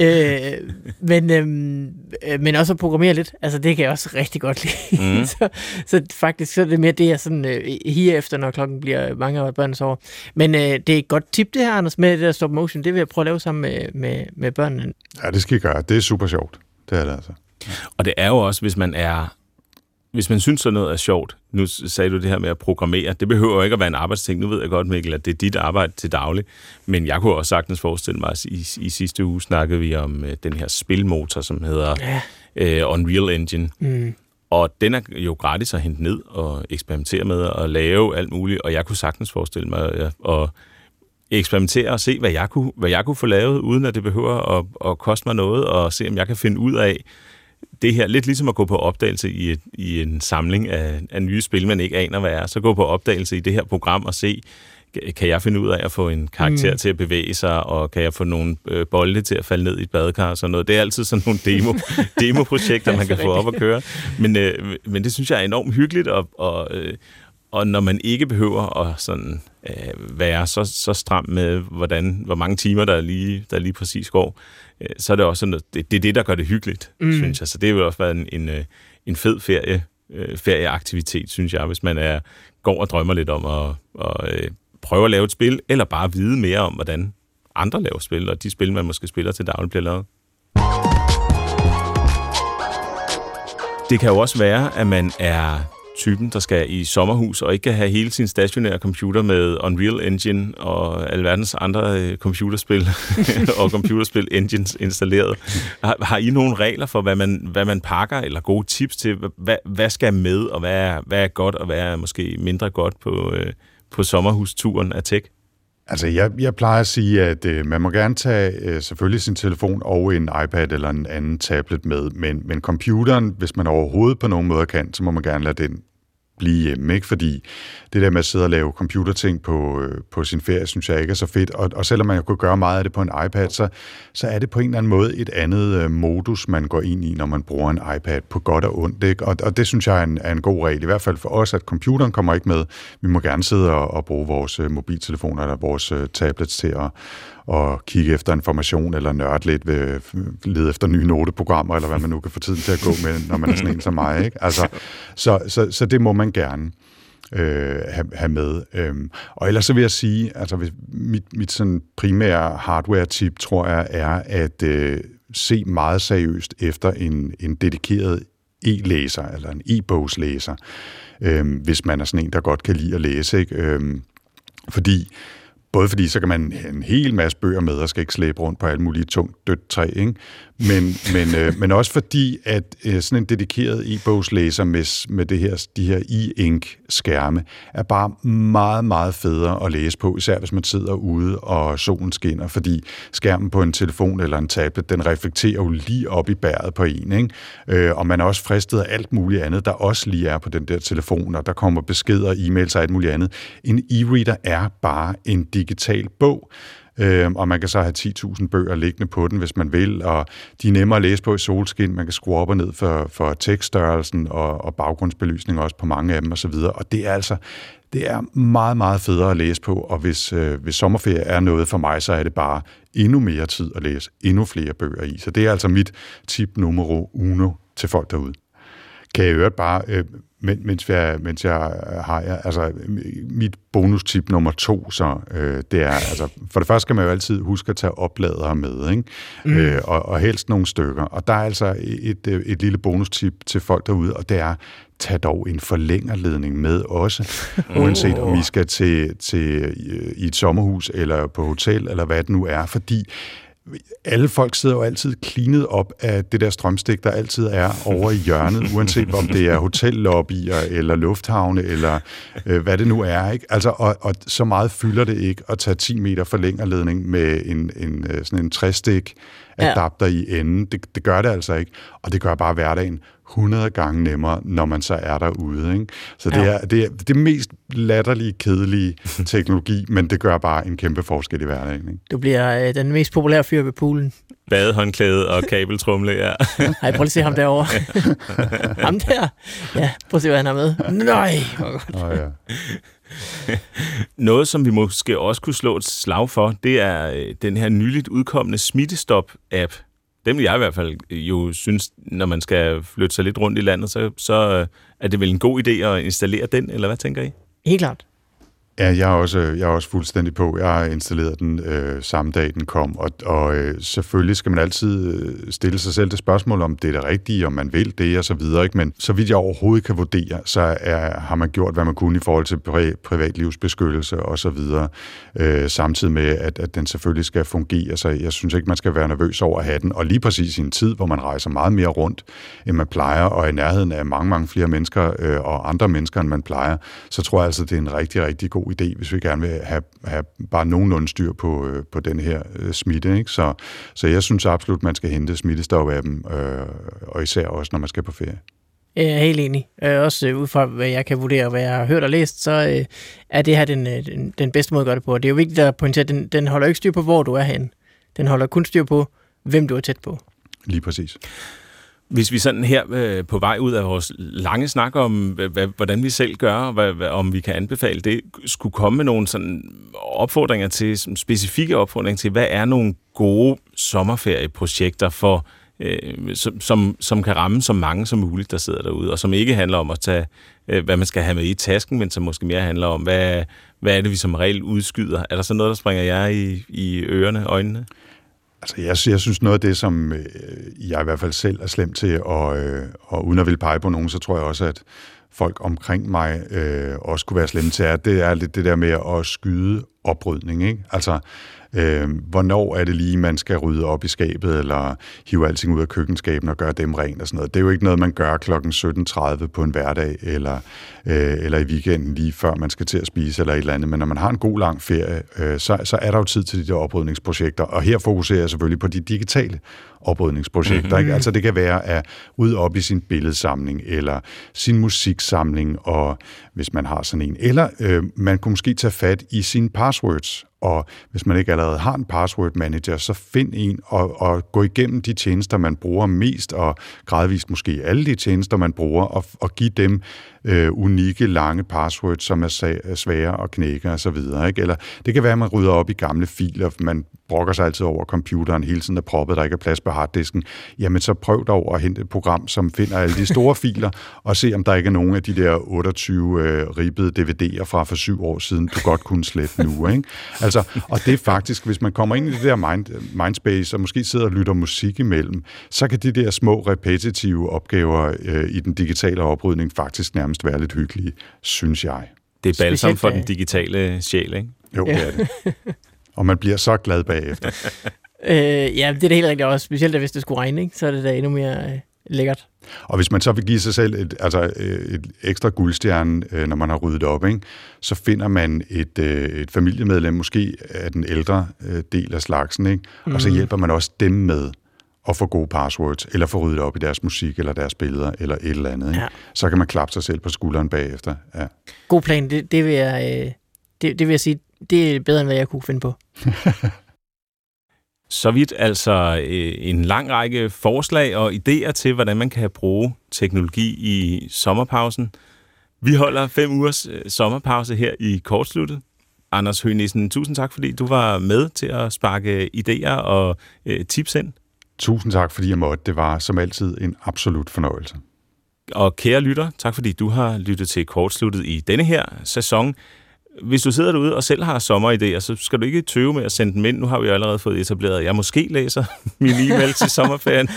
ja. Øh, men, øhm, øh, men også at programmere lidt, altså det kan jeg også rigtig godt lide. Mm. så, så faktisk så er det mere det, jeg sådan øh, higer efter, når klokken bliver mange af børnene sover. Men øh, det er et godt tip det her, Anders, med det der stop motion. Det vil jeg prøve at lave sammen med, med, med børnene. Ja, det skal I gøre. Det er super sjovt. Det er det altså. Og det er jo også, hvis man er hvis man synes, sådan noget er sjovt, nu sagde du det her med at programmere, det behøver jo ikke at være en arbejdsting. Nu ved jeg godt, Mikkel, at det er dit arbejde til daglig, men jeg kunne også sagtens forestille mig, at i, i sidste uge snakkede vi om øh, den her spilmotor, som hedder Ja. øh, Unreal Engine. Mm. Og den er jo gratis at hente ned og eksperimentere med og lave alt muligt, og jeg kunne sagtens forestille mig at, at eksperimentere og se, hvad jeg, kunne, hvad jeg kunne få lavet, uden at det behøver at, at koste mig noget, og se, om jeg kan finde ud af det her. Lidt ligesom at gå på opdagelse i, et, i en samling af, af nye spil, man ikke aner, hvad er. Så gå på opdagelse i det her program og se, kan jeg finde ud af at få en karakter Mm. til at bevæge sig, og kan jeg få nogle øh, bolde til at falde ned i et badekar og sådan noget. Det er altid sådan nogle demo, demoprojekter, man kan få op at køre. Men, øh, men det synes jeg er enormt hyggeligt, og, og, øh, og når man ikke behøver at sådan, øh, være så, så stram med, hvordan, hvor mange timer der lige, der lige præcis går, øh, så er det også sådan, det, det er det, der gør det hyggeligt, Mm. synes jeg. Så det vil også være en, en, øh, en fed ferie, øh, ferieaktivitet, synes jeg, hvis man er, går og drømmer lidt om at, at øh, prøve at lave et spil, eller bare vide mere om, hvordan andre laver spil, og de spil, man måske spiller til daglig, bliver lavet. Det kan jo også være, at man er typen, der skal i sommerhus og ikke kan have hele sin stationære computer med Unreal Engine og alverdens andre øh, computerspil og computerspil engines installeret. Har, har I nogle regler for, hvad man, hvad man pakker, eller gode tips til, hvad, hvad skal med, og hvad er, hvad er godt, og hvad er måske mindre godt på, øh, på sommerhusturen af tech? Altså, jeg, jeg plejer at sige, at øh, man må gerne tage øh, selvfølgelig sin telefon og en iPad eller en anden tablet med, men, men computeren, hvis man overhovedet på nogen måde kan, så må man gerne lade den blive hjemme, ikke? Fordi det der med at sidde og lave computerting på, øh, på sin ferie, synes jeg ikke er så fedt. Og, og selvom man kunne gøre meget af det på en iPad, så, så er det på en eller anden måde et andet øh, modus, man går ind i, når man bruger en iPad, på godt og ondt. Ikke? Og, og det synes jeg er en, er en god regel, i hvert fald for os, at computeren kommer ikke med. Vi må gerne sidde og, og bruge vores øh, mobiltelefoner eller vores øh, tablets til at, og kigge efter information, eller nørde lidt ved lede efter nye noteprogrammer, eller hvad man nu kan få tiden til at gå med, når man er sådan en som mig. Ikke? Altså, så, så, så det må man gerne øh, have, have med. Øhm, og ellers så vil jeg sige, altså hvis mit, mit sådan primære hardware-tip, tror jeg, er at øh, se meget seriøst efter en, en dedikeret e-læser, eller en e-bogslæser, øh, hvis man er sådan en, der godt kan lide at læse. Ikke? Øh, fordi Både fordi, så kan man have en hel masse bøger med, og skal ikke slæbe rundt på alt muligt tungt dødt træ, ikke? Men, men, øh, men også fordi, at øh, sådan en dedikeret e-bogslæser med, med det her, de her e-ink-skærme, er bare meget, meget federe at læse på, især hvis man sidder ude, og solen skinner, fordi skærmen på en telefon eller en tablet, den reflekterer jo lige op i bæret på en, ikke? Øh, og man er også fristet af alt muligt andet, der også lige er på den der telefon, og der kommer beskeder, e-mails og alt muligt andet. En e-reader er bare en digital digital bog, øh, og man kan så have 10.000 bøger liggende på den, hvis man vil, og de er nemmere at læse på i solskin, man kan skrue op og ned for, for tekststørrelsen og, og baggrundsbelysning også på mange af dem osv., og det er altså det er meget, meget federe at læse på, og hvis, øh, hvis sommerferie er noget for mig, så er det bare endnu mere tid at læse endnu flere bøger i. Så det er altså mit tip nummer uno til folk derude. Kan jeg øvrigt bare øh, men, mens, jeg, mens jeg har, ja, altså mit bonustip nummer to, så øh, det er, altså for det første skal man jo altid huske at tage opladere med, ikke? Mm. Øh, og, og helst nogle stykker. Og der er altså et, et, et lille bonustip til folk derude, og det er, tag dog en forlængerledning med også, uanset om I skal til, til øh, i et sommerhus eller på hotel, eller hvad det nu er, fordi alle folk sidder jo altid klinet op af det der strømstik, der altid er over i hjørnet, uanset om det er hotellobbyer eller lufthavne eller øh, hvad det nu er. Ikke? Altså, og, og så meget fylder det ikke at tage 10 meter forlængerledning med en, en, øh, sådan en træstik adapter ja. i enden. Det, det gør det altså ikke, og det gør bare hverdagen 100 gange nemmere, når man så er derude. Ikke? Så det, ja. er, det er det mest latterlige, kedelige teknologi, men det gør bare en kæmpe forskel i hverdagen. Ikke? Du bliver øh, den mest populære fyr ved poolen. Badehåndklæde og kabeltrumle, ja. Ej, prøv at se ham derovre. ham der. Ja, prøv at se, hvad han har med. Nej, hvor godt. Oh, ja. Noget, som vi måske også kunne slå et slag for, det er øh, den her nyligt udkommende Smittestop-app. Den vil jeg i hvert fald øh, jo synes, når man skal flytte sig lidt rundt i landet, så, så øh, er det vel en god idé at installere den, eller hvad tænker I? Helt klart. Ja, jeg er også, jeg er også fuldstændig på. Jeg har installeret den øh, samme dag, den kom, og, og øh, selvfølgelig skal man altid øh, stille sig selv det spørgsmål, om det er det rigtige, om man vil det og så videre. Ikke? Men så vidt jeg overhovedet kan vurdere, så er, har man gjort, hvad man kunne i forhold til pri- privatlivsbeskyttelse og så videre, øh, samtidig med, at, at den selvfølgelig skal fungere. Så jeg synes ikke, man skal være nervøs over at have den. Og lige præcis i en tid, hvor man rejser meget mere rundt, end man plejer, og i nærheden af mange, mange flere mennesker øh, og andre mennesker, end man plejer, så tror jeg altså, det er en rigtig, rigtig god god idé, hvis vi gerne vil have, have bare nogenlunde styr på, øh, på den her øh, smitte. Ikke? Så, så jeg synes absolut, man skal hente smittestop af dem, øh, og især også, når man skal på ferie. Jeg er helt enig. Øh, også ud fra, hvad jeg kan vurdere, hvad jeg har hørt og læst, så øh, er det her den, øh, den, den bedste måde at gøre det på. Det er jo vigtigt at pointere, at den, den holder ikke styr på, hvor du er hen. Den holder kun styr på, hvem du er tæt på. Lige præcis. Hvis vi sådan her øh, på vej ud af vores lange snak om, hvad, hvordan vi selv gør, og hvad, hvad, om vi kan anbefale det, skulle komme med nogle sådan opfordringer til, som specifikke opfordringer til, hvad er nogle gode sommerferieprojekter for, øh, som, som, som kan ramme så mange som muligt, der sidder derude, og som ikke handler om at tage, øh, hvad man skal have med i tasken, men som måske mere handler om, hvad, hvad er det, vi som regel udskyder? Er der så noget, der springer jer i, i ørerne, øjnene? Altså, jeg, jeg synes noget af det, som øh, jeg i hvert fald selv er slemt til, og, øh, og uden at ville pege på nogen, så tror jeg også, at folk omkring mig øh, også kunne være slemme til, at det er lidt det der med at skyde oprydning. Ikke? Altså, øh, hvornår er det lige, man skal rydde op i skabet, eller hive alting ud af køkkenskaben og gøre dem rent og sådan noget. Det er jo ikke noget, man gør kl. 17.30 på en hverdag, eller, øh, eller i weekenden lige før man skal til at spise, eller et eller andet. Men når man har en god lang ferie, øh, så, så er der jo tid til de der oprydningsprojekter. Og her fokuserer jeg selvfølgelig på de digitale oprydningsprojekter. Mm-hmm. Ikke? Altså det kan være at rydde op i sin billedsamling, eller sin musiksamling, og hvis man har sådan en. Eller øh, man kunne måske tage fat i sine passwords, og hvis man ikke allerede har en password manager, så find en og, og gå igennem de tjenester, man bruger mest, og gradvist måske alle de tjenester, man bruger, og, og give dem øh, unikke, lange passwords, som er, svære at knække osv. Eller det kan være, at man rydder op i gamle filer, man brokker sig altid over computeren, hele tiden er proppet, der ikke er plads på harddisken, jamen så prøv dog at hente et program, som finder alle de store filer, og se om der ikke er nogen af de der 28 øh, ribbede DVD'er fra for syv år siden, du godt kunne slette nu. Ikke? Altså, og det er faktisk, hvis man kommer ind i det der mind, mindspace, og måske sidder og lytter musik imellem, så kan de der små repetitive opgaver øh, i den digitale oprydning faktisk nærmest være lidt hyggelige, synes jeg. Det er balsam for den digitale sjæl, ikke? Jo, det er det. Og man bliver så glad bagefter. øh, ja, det er det helt rigtigt også. Specielt hvis det skulle regne, ikke? så er det da endnu mere øh, lækkert. Og hvis man så vil give sig selv et, altså øh, et ekstra guldstjerne, øh, når man har ryddet op, ikke, så finder man et, øh, et familiemedlem, måske af den ældre del af slagsen, ikke? Mm. og så mhm. hjælper man også dem med at få gode passwords, eller få ryddet op i deres musik, eller deres billeder, eller et eller andet. Ikke? Ja. Så kan man klappe sig selv på skulderen bagefter. Ja. God plan, det, det, vil jeg, det, det vil jeg sige, det er bedre, end hvad jeg kunne finde på. Så vidt altså øh, en lang række forslag og idéer til, hvordan man kan bruge teknologi i sommerpausen. Vi holder fem ugers øh, sommerpause her i kortsluttet. Anders Høgnissen, tusind tak, fordi du var med til at sparke idéer og øh, tips ind. Tusind tak, fordi jeg måtte. Det var som altid en absolut fornøjelse. Og kære lytter, tak fordi du har lyttet til kortsluttet i denne her sæson hvis du sidder derude og selv har sommeridéer, så skal du ikke tøve med at sende dem ind. Nu har vi jo allerede fået etableret, at jeg måske læser min e-mail til sommerferien.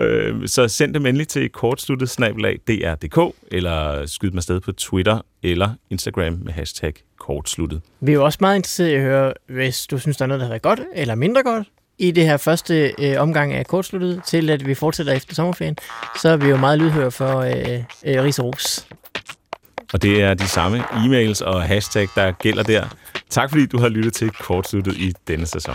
Øh, så send dem endelig til kortsluttet dr.dk, eller skyd dem afsted på Twitter eller Instagram med hashtag kortsluttet. Vi er jo også meget interesserede i at høre, hvis du synes, der er noget, der har været godt eller mindre godt i det her første øh, omgang af kortsluttet, til at vi fortsætter efter sommerferien, så er vi jo meget lydhøre for øh, øh, Ris Ros. Og det er de samme e-mails og hashtag, der gælder der. Tak fordi du har lyttet til Kortsluttet i denne sæson.